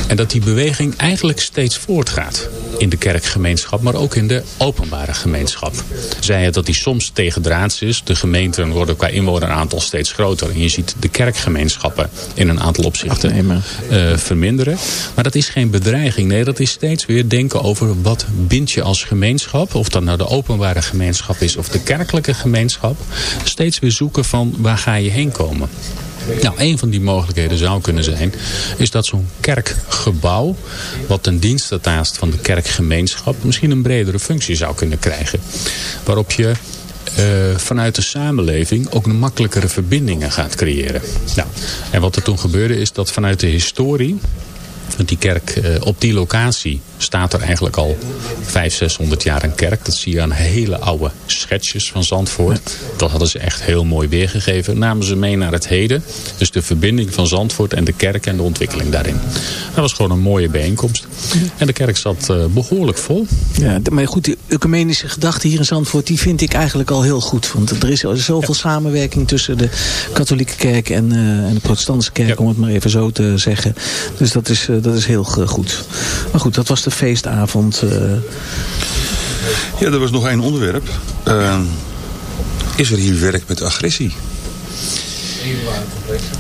En dat die beweging eigenlijk steeds voortgaat in de kerkgemeenschap, maar ook in de openbare gemeenschap. Zij het dat die soms tegendraads De gemeenten worden qua inwoneraantal steeds groter. En je ziet de kerkgemeenschappen in een aantal opzichten eh, verminderen. Maar dat is geen bedreiging. Nee, dat is steeds weer denken over wat bind je als gemeenschap. Of dat nou de openbare gemeenschap is of de kerkelijke gemeenschap. Steeds weer zoeken van waar ga je heen komen. Nou, een van die mogelijkheden zou kunnen zijn... is dat zo'n kerkgebouw... wat ten dienste staat van de kerkgemeenschap... misschien een bredere functie zou kunnen krijgen. Waarop je eh, vanuit de samenleving ook makkelijkere verbindingen gaat creëren. Nou, en wat er toen gebeurde is dat vanuit de historie... Want die kerk eh, op die locatie staat er eigenlijk al 500, 600 jaar een kerk. Dat zie je aan hele oude schetsjes van Zandvoort. Dat hadden ze echt heel mooi weergegeven. Namen ze mee naar het heden. Dus de verbinding van Zandvoort en de kerk en de ontwikkeling daarin. Dat was gewoon een mooie bijeenkomst. En de kerk zat eh, behoorlijk vol. Ja, maar goed, die ecumenische gedachte hier in Zandvoort, die vind ik eigenlijk al heel goed. Want er is zoveel samenwerking tussen de katholieke kerk en, eh, en de protestantse kerk, om het maar even zo te zeggen. Dus dat is, dat is heel eh, goed. Maar goed, dat was de feestavond. eh. Ja, er was nog één onderwerp. Eh, is er hier werk met agressie?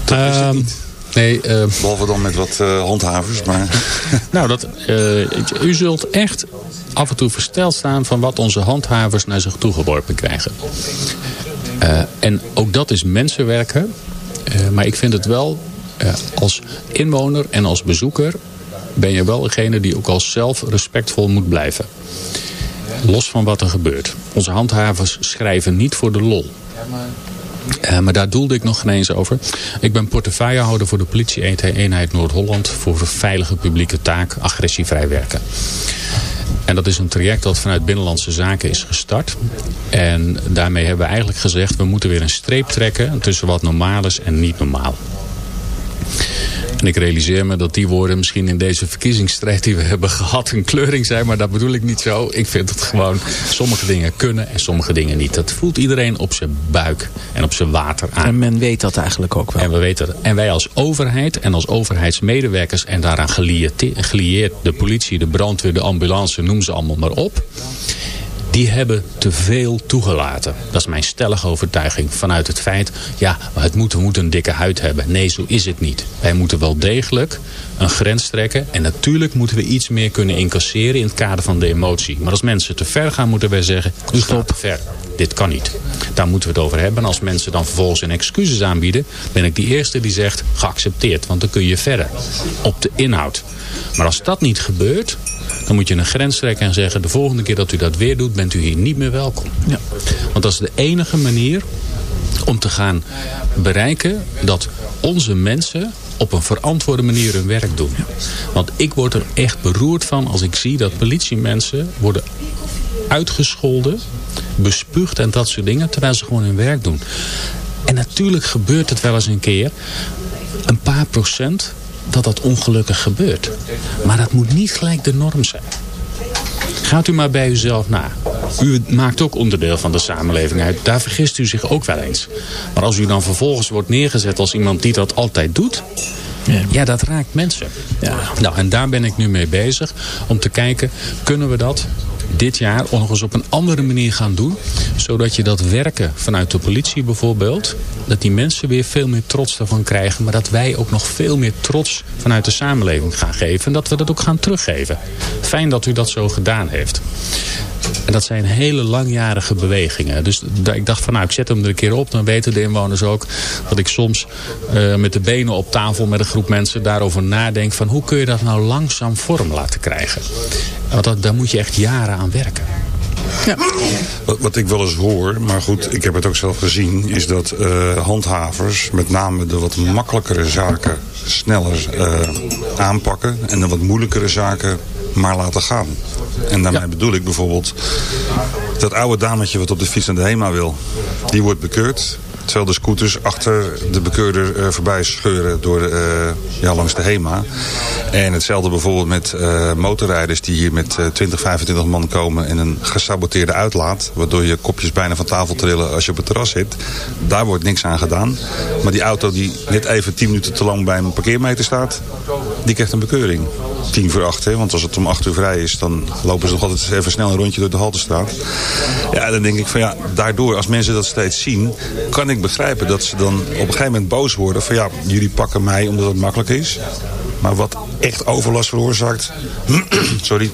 Dat is het niet. Nee, eh, Behalve dan met wat eh, handhavers, maar... Nou, dat, eh, u zult echt af en toe versteld staan van wat onze handhavers naar zich toegeworpen krijgen. Eh, en ook dat is mensenwerken. Eh, maar ik vind het wel als inwoner en als bezoeker ben je wel degene die ook al zelf respectvol moet blijven. Los van wat er gebeurt. Onze handhavers schrijven niet voor de lol. Uh, maar daar doelde ik nog geen eens over. Ik ben portefeuillehouder voor de politie-eenheid Noord-Holland... voor veilige publieke taak, agressievrij werken. En dat is een traject dat vanuit Binnenlandse Zaken is gestart. En daarmee hebben we eigenlijk gezegd... we moeten weer een streep trekken tussen wat normaal is en niet normaal. En ik realiseer me dat die woorden misschien in deze verkiezingsstrijd die we hebben gehad een kleuring zijn. Maar dat bedoel ik niet zo. Ik vind het gewoon, sommige dingen kunnen en sommige dingen niet. Dat voelt iedereen op zijn buik en op zijn water aan. En men weet dat eigenlijk ook wel. En, we weten, en wij als overheid en als overheidsmedewerkers en daaraan gelieerd de politie, de brandweer, de ambulance, noem ze allemaal maar op die hebben te veel toegelaten. Dat is mijn stellige overtuiging vanuit het feit... ja, het moet, we moeten een dikke huid hebben. Nee, zo is het niet. Wij moeten wel degelijk een grens trekken. En natuurlijk moeten we iets meer kunnen incasseren in het kader van de emotie. Maar als mensen te ver gaan, moeten wij zeggen... u gaat te ver. Dit kan niet. Daar moeten we het over hebben. En als mensen dan vervolgens een excuses aanbieden... ben ik die eerste die zegt geaccepteerd. Want dan kun je verder op de inhoud. Maar als dat niet gebeurt, dan moet je een grens trekken en zeggen... de volgende keer dat u dat weer doet, bent u hier niet meer welkom. Ja. Want dat is de enige manier om te gaan bereiken dat onze mensen op een verantwoorde manier hun werk doen. Want ik word er echt beroerd van als ik zie dat politiemensen worden uitgescholden, bespuugd en dat soort dingen, terwijl ze gewoon hun werk doen. En natuurlijk gebeurt het wel eens een keer, een paar procent dat dat ongelukkig gebeurt. Maar dat moet niet gelijk de norm zijn. Gaat u maar bij uzelf na. U maakt ook onderdeel van de samenleving uit. Daar vergist u zich ook wel eens. Maar als u dan vervolgens wordt neergezet als iemand die dat altijd doet... Ja, ja dat raakt mensen. Ja. Nou, en daar ben ik nu mee bezig. Om te kijken, kunnen we dat dit jaar nog eens op een andere manier gaan doen. Zodat je dat werken vanuit de politie bijvoorbeeld. Dat die mensen weer veel meer trots daarvan krijgen. Maar dat wij ook nog veel meer trots vanuit de samenleving gaan geven. En dat we dat ook gaan teruggeven. Fijn dat u dat zo gedaan heeft. En dat zijn hele langjarige bewegingen. Dus ik dacht van nou, ik zet hem er een keer op. Dan weten de inwoners ook dat ik soms uh, met de benen op tafel met een groep mensen daarover nadenk. Van hoe kun je dat nou langzaam vorm laten krijgen. Want dat, daar moet je echt jaren aan werken. Ja. Wat, wat, ik wel eens hoor, maar goed, ik heb het ook zelf gezien... is dat uh, handhavers met name de wat makkelijkere zaken sneller uh, aanpakken... en de wat moeilijkere zaken maar laten gaan. En daarmee bedoel ik bijvoorbeeld dat oude dametje wat op de fiets naar de HEMA wil. Die wordt bekeurd. Terwijl de scooters achter de bekeurder uh, voorbij scheuren door, uh, ja, langs de HEMA. En hetzelfde bijvoorbeeld met uh, motorrijders die hier met 20, 25 man komen in een gesaboteerde uitlaat. Waardoor je kopjes bijna van tafel trillen als je op het terras zit. Daar wordt niks aan gedaan. Maar die auto die net even 10 minuten te lang bij een parkeermeter staat, die krijgt een bekeuring. 10 voor 8, hè? want als het om 8 uur vrij is, dan lopen ze nog altijd even snel een rondje door de Haltestraat. Ja, dan denk ik van ja, daardoor, als mensen dat steeds zien, kan ik begrijpen dat ze dan op een gegeven moment boos worden. Van ja, jullie pakken mij omdat het makkelijk is. Maar wat echt overlast veroorzaakt, sorry,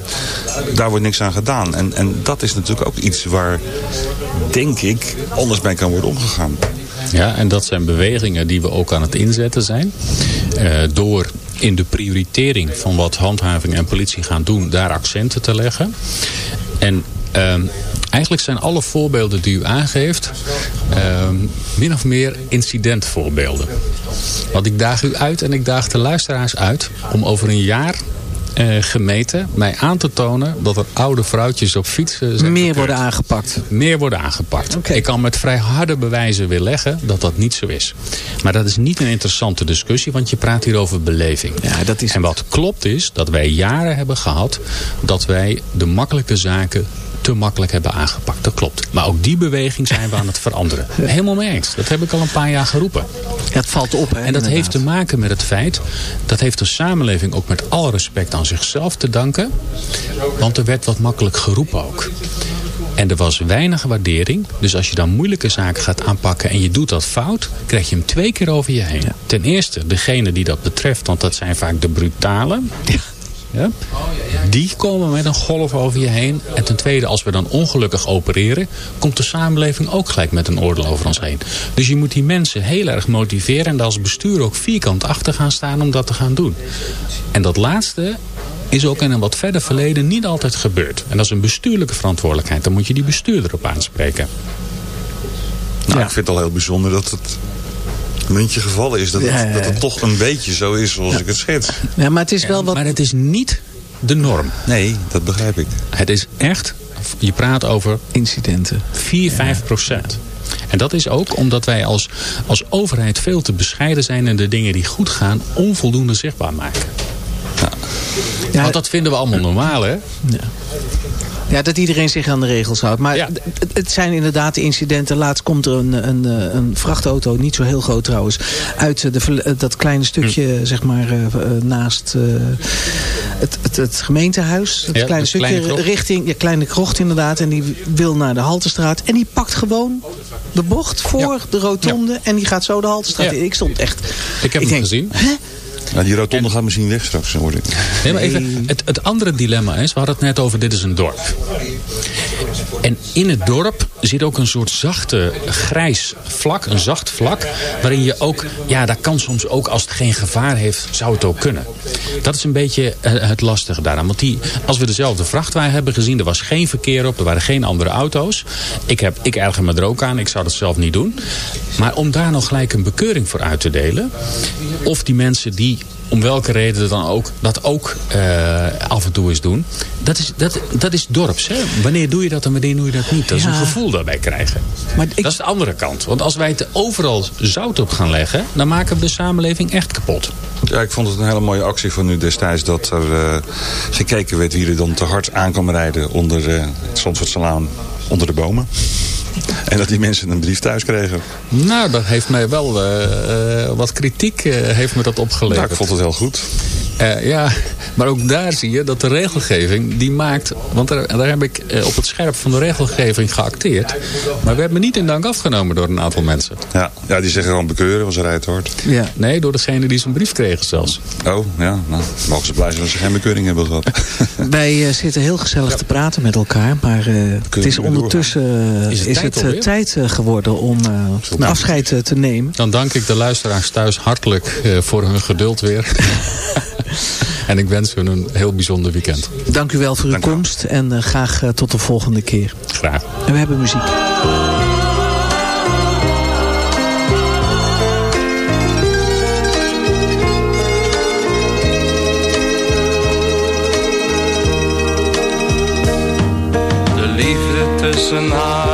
daar wordt niks aan gedaan. En, en dat is natuurlijk ook iets waar, denk ik, anders bij kan worden omgegaan. Ja, en dat zijn bewegingen die we ook aan het inzetten zijn. Uh, door in de prioritering van wat handhaving en politie gaan doen, daar accenten te leggen. En uh, Eigenlijk zijn alle voorbeelden die u aangeeft... Uh, min of meer incidentvoorbeelden. Want ik daag u uit en ik daag de luisteraars uit... om over een jaar uh, gemeten mij aan te tonen dat er oude vrouwtjes op fietsen zijn Meer worden aangepakt. Meer worden aangepakt. Okay. Ik kan met vrij harde bewijzen weerleggen dat dat niet zo is. Maar dat is niet een interessante discussie, want je praat hier over beleving. Ja, dat is en wat klopt is dat wij jaren hebben gehad dat wij de makkelijke zaken te makkelijk hebben aangepakt. Dat klopt. Maar ook die beweging zijn we aan het veranderen. Helemaal mee eens. Dat heb ik al een paar jaar geroepen. Ja, het valt op. Hè, en dat inderdaad. heeft te maken met het feit... dat heeft de samenleving ook met alle respect aan zichzelf te danken. Want er werd wat makkelijk geroepen ook. En er was weinig waardering. Dus als je dan moeilijke zaken gaat aanpakken en je doet dat fout... krijg je hem twee keer over je heen. Ja. Ten eerste degene die dat betreft, want dat zijn vaak de brutale... Ja. Ja? Die komen met een golf over je heen. En ten tweede, als we dan ongelukkig opereren... komt de samenleving ook gelijk met een oordeel over ons heen. Dus je moet die mensen heel erg motiveren... en daar als bestuur ook vierkant achter gaan staan om dat te gaan doen. En dat laatste is ook in een wat verder verleden niet altijd gebeurd. En dat is een bestuurlijke verantwoordelijkheid. Dan moet je die bestuurder op aanspreken. Nou, ik vind het al heel bijzonder dat het muntje gevallen is. Dat het, Ja, ja, ja. Dat het toch een beetje zo is zoals ik het schets. Ja, maar het is wel wat... Maar het is niet de norm. Nee, dat begrijp ik. Het is echt, je praat over incidenten. 4, 5 procent. En dat is ook omdat wij als, als overheid veel te bescheiden zijn... en de dingen die goed gaan onvoldoende zichtbaar maken. Want dat vinden we allemaal normaal, hè? Ja, dat iedereen zich aan de regels houdt. Maar het, het zijn inderdaad de incidenten. Laatst komt er een, een, eh, een vrachtauto, niet zo heel groot trouwens... uit de, ver- eh, dat kleine stukje, Hm. zeg maar, eh, eh, naast eh, het, het, het gemeentehuis. Het Ja, kleine de stukje kleine richting, ja, kleine krocht inderdaad. En die wil naar de Haltestraat. En die pakt gewoon de bocht voor de rotonde. En die gaat zo de Haltestraat in. Ik stond echt... Ik heb hem denk, gezien. Nou, die rotonde gaat misschien weg straks. Hoor ik. Nee, maar even, het, het andere dilemma is, we hadden het net over, dit is een dorp. En in het dorp zit ook een soort zachte grijs vlak, een zacht vlak, waarin je ook, ja, dat kan soms ook als het geen gevaar heeft, zou het ook kunnen. Dat is een beetje eh, het lastige daaraan. Want die, als we dezelfde vrachtwagen hebben gezien, er was geen verkeer op, er waren geen andere auto's. Ik, heb, ik erger me er ook aan, ik zou dat zelf niet doen. Maar om daar nog gelijk een bekeuring voor uit te delen, of die mensen die om welke reden dan ook, dat ook eh, af en toe eens doen. Dat is, dat, dat is dorps. Hè? Wanneer doe je dat en wanneer doe je dat niet? Dat is Ja. een gevoel daarbij krijgen. Maar Dat is de andere kant. Want als wij het overal zout op gaan leggen... dan maken we de samenleving echt kapot. Ja, ik vond het een hele mooie actie van u destijds... dat er eh, gekeken werd wie er dan te hard aan kwam rijden... onder eh het Zandvoortselaan onder de bomen. En dat die mensen een brief thuis kregen. Nou, dat heeft mij wel eh, eh, wat kritiek eh, heeft me dat opgeleverd. Nou, ik vond het heel goed. Eh, ja, maar ook daar zie je dat de regelgeving die maakt... want daar, daar heb ik op het scherp van de regelgeving geacteerd. Maar we hebben niet in dank afgenomen door een aantal mensen. Ja, ja die zeggen gewoon bekeuren, rijden te hard. Ja. Nee, door degene die zo'n brief kregen zelfs. Oh, ja. Nou, mogen ze blij zijn dat ze geen bekeuring hebben gehad. Wij zitten heel gezellig te praten met elkaar. Maar eh, het is ondertussen Is is het het, tijd eh, tijd eh, geworden om eh, afscheid te nemen. Dan dank ik de luisteraars thuis hartelijk eh, voor hun geduld weer. en ik wens hun een heel bijzonder weekend. Dank u wel voor uw Dank u wel. komst en eh, graag tot de volgende keer. Graag. En we hebben muziek. De liefde tussen haar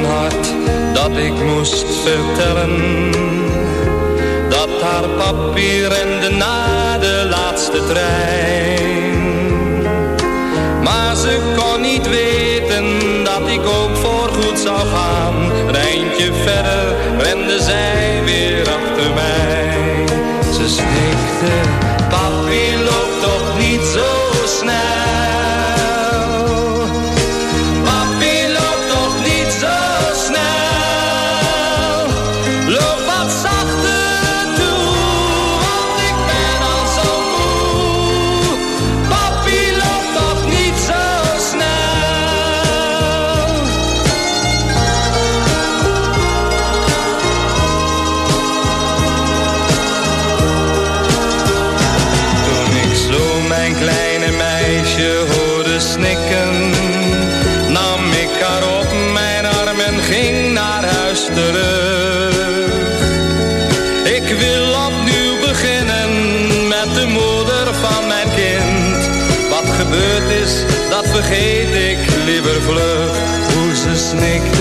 Hart dat ik moest vertellen dat haar papier rende na de laatste trein. Maar ze kon niet weten dat ik ook voorgoed zou gaan. Eindje verder rende zij weer achter mij. Ze snikte, papi ik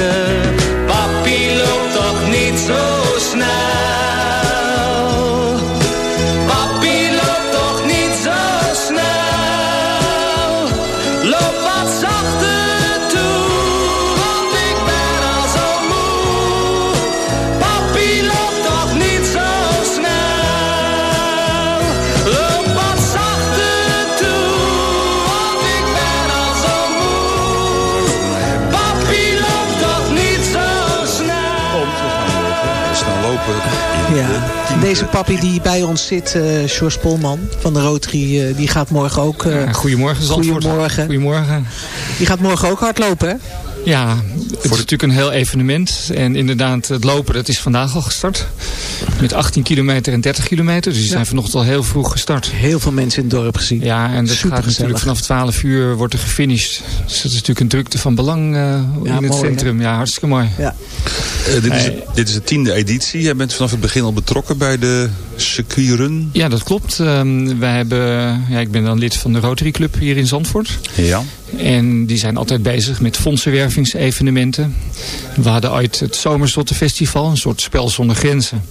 deze papi die bij ons zit, eh Sjors Polman van de Rotary, eh, die gaat morgen ook... eh, Goedemorgen Zandvoort. Goedemorgen. Goedemorgen. Die gaat morgen ook hardlopen, hè? Ja, het is natuurlijk een heel evenement. En inderdaad, het lopen dat is vandaag al gestart. Met 18 kilometer en 30 kilometer. Dus die zijn vanochtend al heel vroeg gestart. Heel veel mensen in het dorp gezien. Ja, en dat gaat natuurlijk vanaf 12 uur wordt er gefinished. Dus dat is natuurlijk een drukte van belang eh, in het mooi, centrum. Ja, hartstikke mooi. Ja. Eh, dit, is, dit is de tiende editie. Jij bent vanaf het begin al betrokken bij de circuitrun. Ja, dat klopt. Ehm, wij hebben, ja, ik ben dan lid van de Rotary Club hier in Zandvoort. Ja. En die zijn altijd bezig met fondsenwervingsevenementen. We hadden ooit het Zomerzotte Festival, een soort spel zonder grenzen.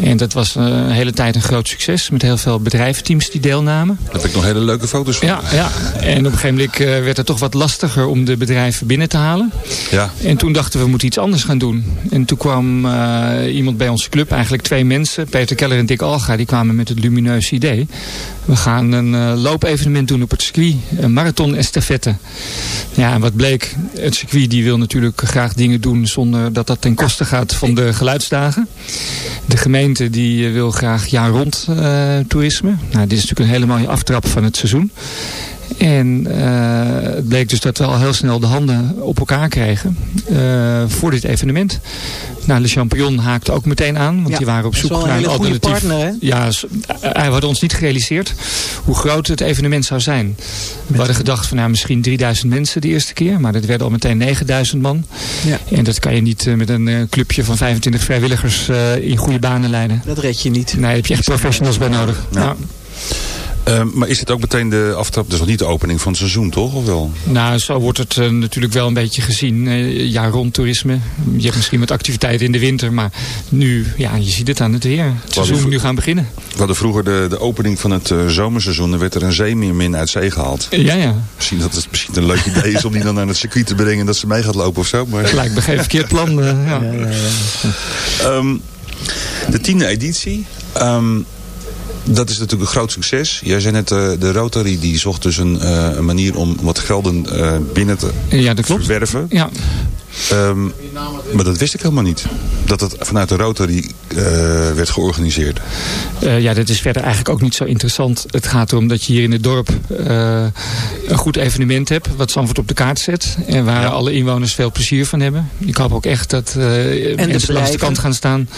En dat was eh, een hele tijd een groot succes met heel veel bedrijventeams die deelnamen. Daar heb ik nog hele leuke foto's van. Ja, ja. en op een gegeven moment eh, werd het toch wat lastiger om de bedrijven binnen te halen. Ja. En toen dachten we, we moeten iets anders gaan doen. En toen kwam eh, iemand bij onze club, eigenlijk twee mensen, Peter Keller en Dick Alga, die kwamen met het lumineuze idee. We gaan een eh, loopevenement doen op het circuit, een marathon estafette. Ja, en wat bleek, het circuit die wil natuurlijk graag dingen doen zonder dat dat ten koste gaat van de geluidsdagen. De gemeente die eh, wil graag jaar rond eh, toerisme. Nou, dit is natuurlijk een hele mooie aftrap van het seizoen. En eh, het bleek dus dat we al heel snel de handen op elkaar kregen eh, voor dit evenement. Nou, Le Champignon haakte ook meteen aan, want Ja, die waren op zoek naar een alternatief. partner, hè? Ja, s- hij had ons niet gerealiseerd hoe groot het evenement zou zijn. We hadden gedacht van nou, misschien 3000 mensen de eerste keer, maar dat werden al meteen 9000 man. Ja. En dat kan je niet eh, met een eh, clubje van 25 vrijwilligers eh, in goede banen leiden. Dat red je niet. Nee, daar heb je echt professionals bij nodig. Ja. Ja. Eh, maar is dit ook meteen de aftrap? Is nog niet de opening van het seizoen, toch? Of wel? Nou, zo wordt het eh, natuurlijk wel een beetje gezien. eh, jaar rond toerisme. Je hebt misschien wat activiteiten in de winter. Maar nu, ja, je ziet het aan het weer. Het seizoen moet nu gaan beginnen. We hadden vroeger de, de opening van het eh, zomerseizoen. Er werd er een zeemeermin uit zee gehaald. Ja, ja. Misschien dat het misschien een leuk idee is om die dan naar het circuit te brengen. en Dat ze mee gaat lopen of zo. Maar... Lijkt me geen verkeerd plan. eh, ja. Ehm, de tiende editie. Ehm, dat is natuurlijk een groot succes. Jij zei net, eh, de Rotary die zocht dus een, eh, een manier om wat gelden eh, binnen te Ja, dat klopt. verwerven. Ja. Ehm, maar dat wist ik helemaal niet. Dat het vanuit de Rotary eh, werd georganiseerd. Eh, ja, dat is verder eigenlijk ook niet zo interessant. Het gaat erom dat je hier in het dorp eh, een goed evenement hebt. Wat Zandvoort op de kaart zet. En waar alle inwoners veel plezier van hebben. Ik hoop ook echt dat eh mensen langs de kant gaan staan.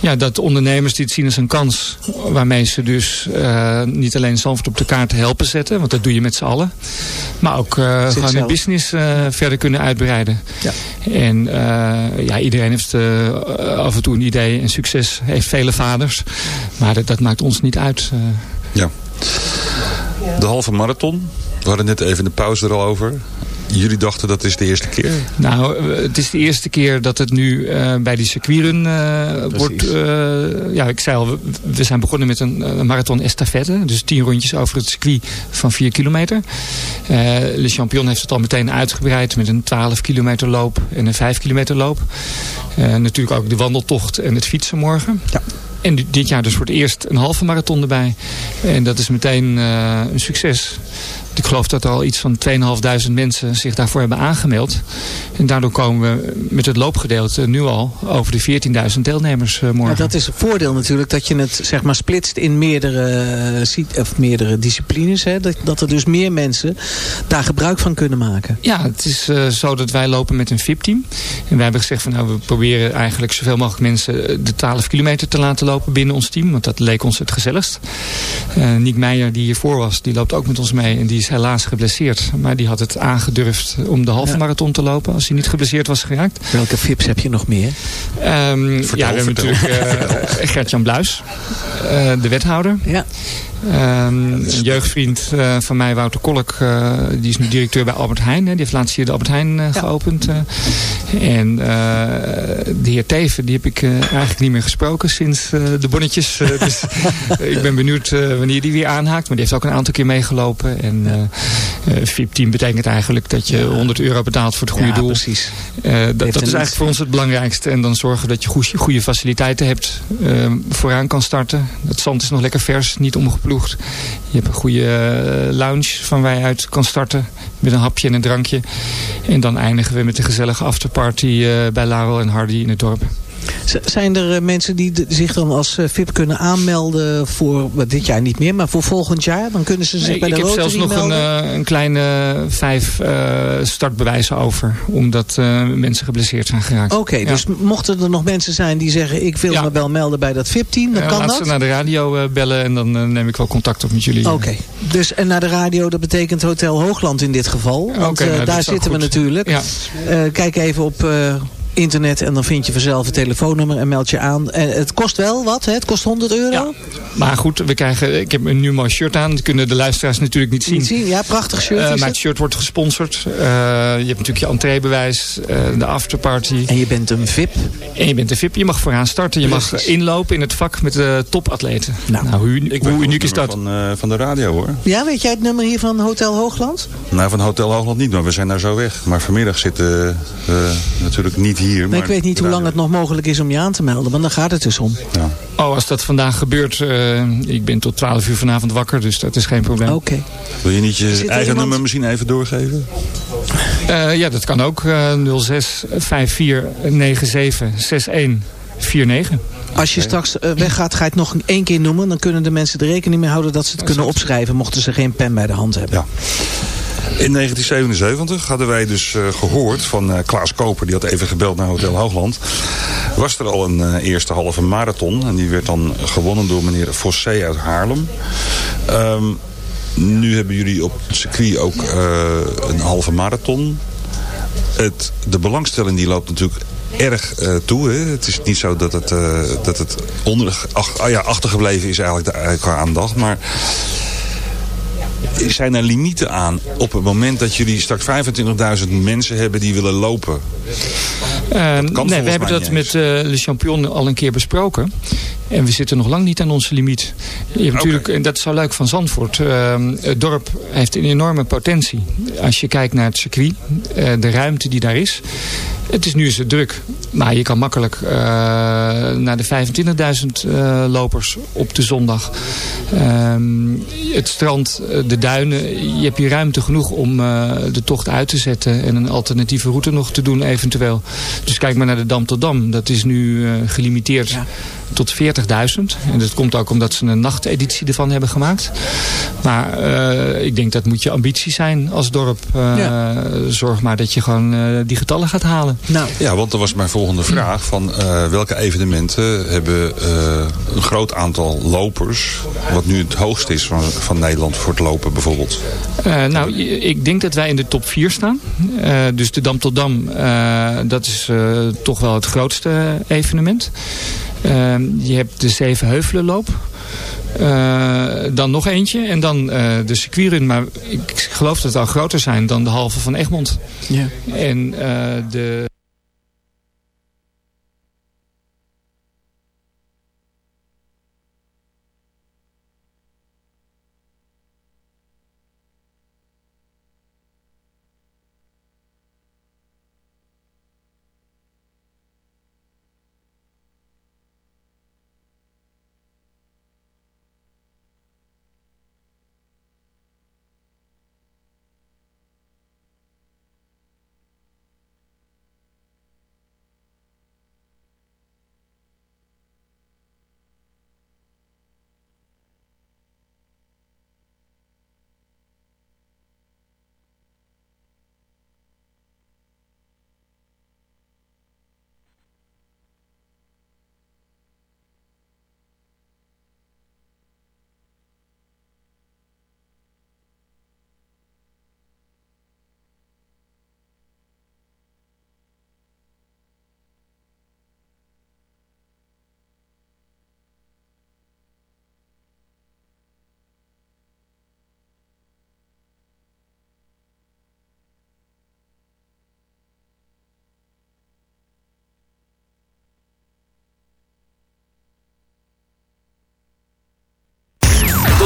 Ja, dat de ondernemers dit zien als een kans. Waarmee ze dus eh, niet alleen Zandvoort op de kaart helpen zetten. Want dat doe je met z'n allen. Maar ook eh, gewoon hun business eh, verder kunnen uitbreiden. Ja. En eh, ja, iedereen heeft eh, af en toe een idee. En succes heeft vele vaders. Maar dat, dat maakt ons niet uit. eh. Ja. De halve marathon. We hadden net even de pauze er al over. Jullie dachten dat is de eerste keer. Nou, het is de eerste keer dat het nu eh, bij die circuitrun eh, wordt... eh, ja, ik zei al, we, we zijn begonnen met een, marathon estafette. Dus tien rondjes over het circuit van 4 kilometer. Eh, Le Champion heeft het al meteen uitgebreid met een 12 kilometer loop en een 5 kilometer loop. Eh, natuurlijk ook de wandeltocht en het fietsen morgen. Ja. En di- dit jaar dus voor het eerst een halve marathon erbij. En dat is meteen eh, een succes. Ik geloof dat er al iets van 2.500 mensen zich daarvoor hebben aangemeld. En daardoor komen we met het loopgedeelte nu al over de 14.000 deelnemers eh, morgen. Ja, dat is het voordeel natuurlijk, dat je het zeg maar splitst in meerdere, eh, of meerdere disciplines. Hè? Dat, dat er dus meer mensen daar gebruik van kunnen maken. Ja, het is eh, zo dat wij lopen met een VIP-team. En wij hebben gezegd van nou, we proberen eigenlijk zoveel mogelijk mensen de 12 kilometer te laten lopen binnen ons team. Want dat leek ons het gezelligst. Eh Niek Meijer die hiervoor was, die loopt ook met ons mee. En die is helaas geblesseerd. Maar die had het aangedurfd om de halve Ja. marathon te lopen. Als hij niet geblesseerd was geraakt. Welke VIP's heb je nog meer? Ehm, ja, we hebben vertel. natuurlijk eh Gert-Jan Bluis. eh, de wethouder. Ja. Ehm, een jeugdvriend eh, van mij, Wouter Kolk, eh, die is nu directeur bij Albert Heijn. Hè. Die heeft laatst hier de Albert Heijn eh, geopend. En de heer Teven, die heb ik eigenlijk niet meer gesproken sinds de bonnetjes. dus ik ben benieuwd wanneer die weer aanhaakt. Maar die heeft ook een aantal keer meegelopen. En VIP-team betekent eigenlijk dat je 100 euro betaalt voor het goede Ja, doel. precies. Dat dat is eigenlijk voor ons het belangrijkste. En dan zorgen dat je goede, faciliteiten hebt. eh, vooraan kan starten. Het zand is nog lekker vers, niet Je hebt een goede eh, lounge van je uit kan starten. Met een hapje en een drankje. En dan eindigen we met een gezellige afterparty eh, bij Laurel en Hardy in het dorp. Zijn er eh, mensen die zich dan als eh, VIP kunnen aanmelden voor wat, dit jaar niet meer, maar voor volgend jaar? Dan kunnen ze zich Nee, bij ik de heb zelfs Rotary nog een, melden? eh, een kleine vijf eh, startbewijzen over. Omdat eh, mensen geblesseerd zijn geraakt. Oké, Ja. dus mochten er nog mensen zijn die zeggen ik wil Ja. me wel melden bij dat VIP-team, dan Eh, kan laat dat? ze naar de radio eh, bellen en dan eh, neem ik wel contact op met jullie. Oké, dus en naar de radio, dat betekent Hotel Hoogland in dit geval. Want eh, nou, daar zitten we natuurlijk. Ja. Eh, kijk even op eh, internet en dan vind je vanzelf het telefoonnummer en meld je aan. En het kost wel wat, hè? het kost 100 euro. Maar goed, we krijgen, ik heb een nu mooi shirt aan. Dat kunnen de luisteraars natuurlijk niet zien. Niet zien? Ja, prachtig shirt Eh, is maar het. shirt wordt gesponsord. Eh, je hebt natuurlijk je entreebewijs, eh, de afterparty. En je bent een VIP. En je bent een VIP. Je mag vooraan starten. Je mag inlopen in het vak met de topatleten. Nou, hoe, Ik hoe uniek is dat? nummer Van, eh, van de radio hoor. Ja, weet jij het nummer hier van Hotel Hoogland? Nou, van Hotel Hoogland niet, maar we zijn daar zo weg. Maar vanmiddag zitten we natuurlijk niet hier. Maar Maar ik weet niet hoe lang het nog mogelijk is om je aan te melden, want daar gaat het dus om. Ja. Oh, als dat vandaag gebeurt. eh, ik ben tot 12 uur vanavond wakker, dus dat is geen probleem. Oké. Wil je niet je eigen iemand- nummer misschien even doorgeven? Eh, ja, dat kan ook. eh 06 54 97 61 49. Als je straks eh, weggaat, ga je het nog één keer noemen. Dan kunnen de mensen er rekening mee houden dat ze het kunnen opschrijven, mochten ze geen pen bij de hand hebben. Ja. In 1977 hadden wij dus eh, gehoord van eh, Klaas Koper, die had even gebeld naar Hotel Hoogland. Was er al een eh, eerste halve marathon en die werd dan gewonnen door meneer Fossé uit Haarlem. Ehm, nu hebben jullie op circuit ook een halve marathon. Het, de belangstelling die loopt natuurlijk erg toe. Hè? Het is niet zo dat het, eh, dat het onder, ach, ah ja, achtergebleven is eigenlijk qua aandacht. Maar zijn er limieten aan op het moment dat jullie straks 25.000 mensen hebben die willen lopen? Eh, nee, we hebben dat met eh Le Champion al een keer besproken. En we zitten nog lang niet aan onze limiet. Je hebt natuurlijk, en dat is zo leuk van Zandvoort. eh, het dorp heeft een enorme potentie. Als je kijkt naar het circuit, eh, de ruimte die daar is. Het is nu is druk. Maar je kan makkelijk eh, naar de 25.000 eh, lopers op de zondag. Ehm, het strand, eh, de duinen. Je hebt hier ruimte genoeg om de tocht uit te zetten. En een alternatieve route nog te doen eventueel. Dus kijk maar naar de Dam tot Dam. Dat is nu gelimiteerd tot 40.000. En dat komt ook omdat ze een nachteditie ervan hebben gemaakt. Maar eh, ik denk dat moet je ambitie zijn als dorp. Eh, Zorg maar dat je gewoon eh, die getallen gaat halen. Nou, Ja, want dat was mijn volgende vraag. Van, eh, welke evenementen hebben eh, een groot aantal lopers... wat nu het hoogste is van, van Nederland voor het lopen bijvoorbeeld? Eh, nou, ik denk dat wij in de top 4 staan. Eh, dus de Dam tot Dam, eh, dat is eh, toch wel het grootste evenement. Eh, je hebt de Zevenheuvelenloop. Eh, dan nog eentje en dan eh, de circuitrun. Maar ik geloof dat het al groter zijn dan de halve van Egmond. Ja. En eh, de... Tot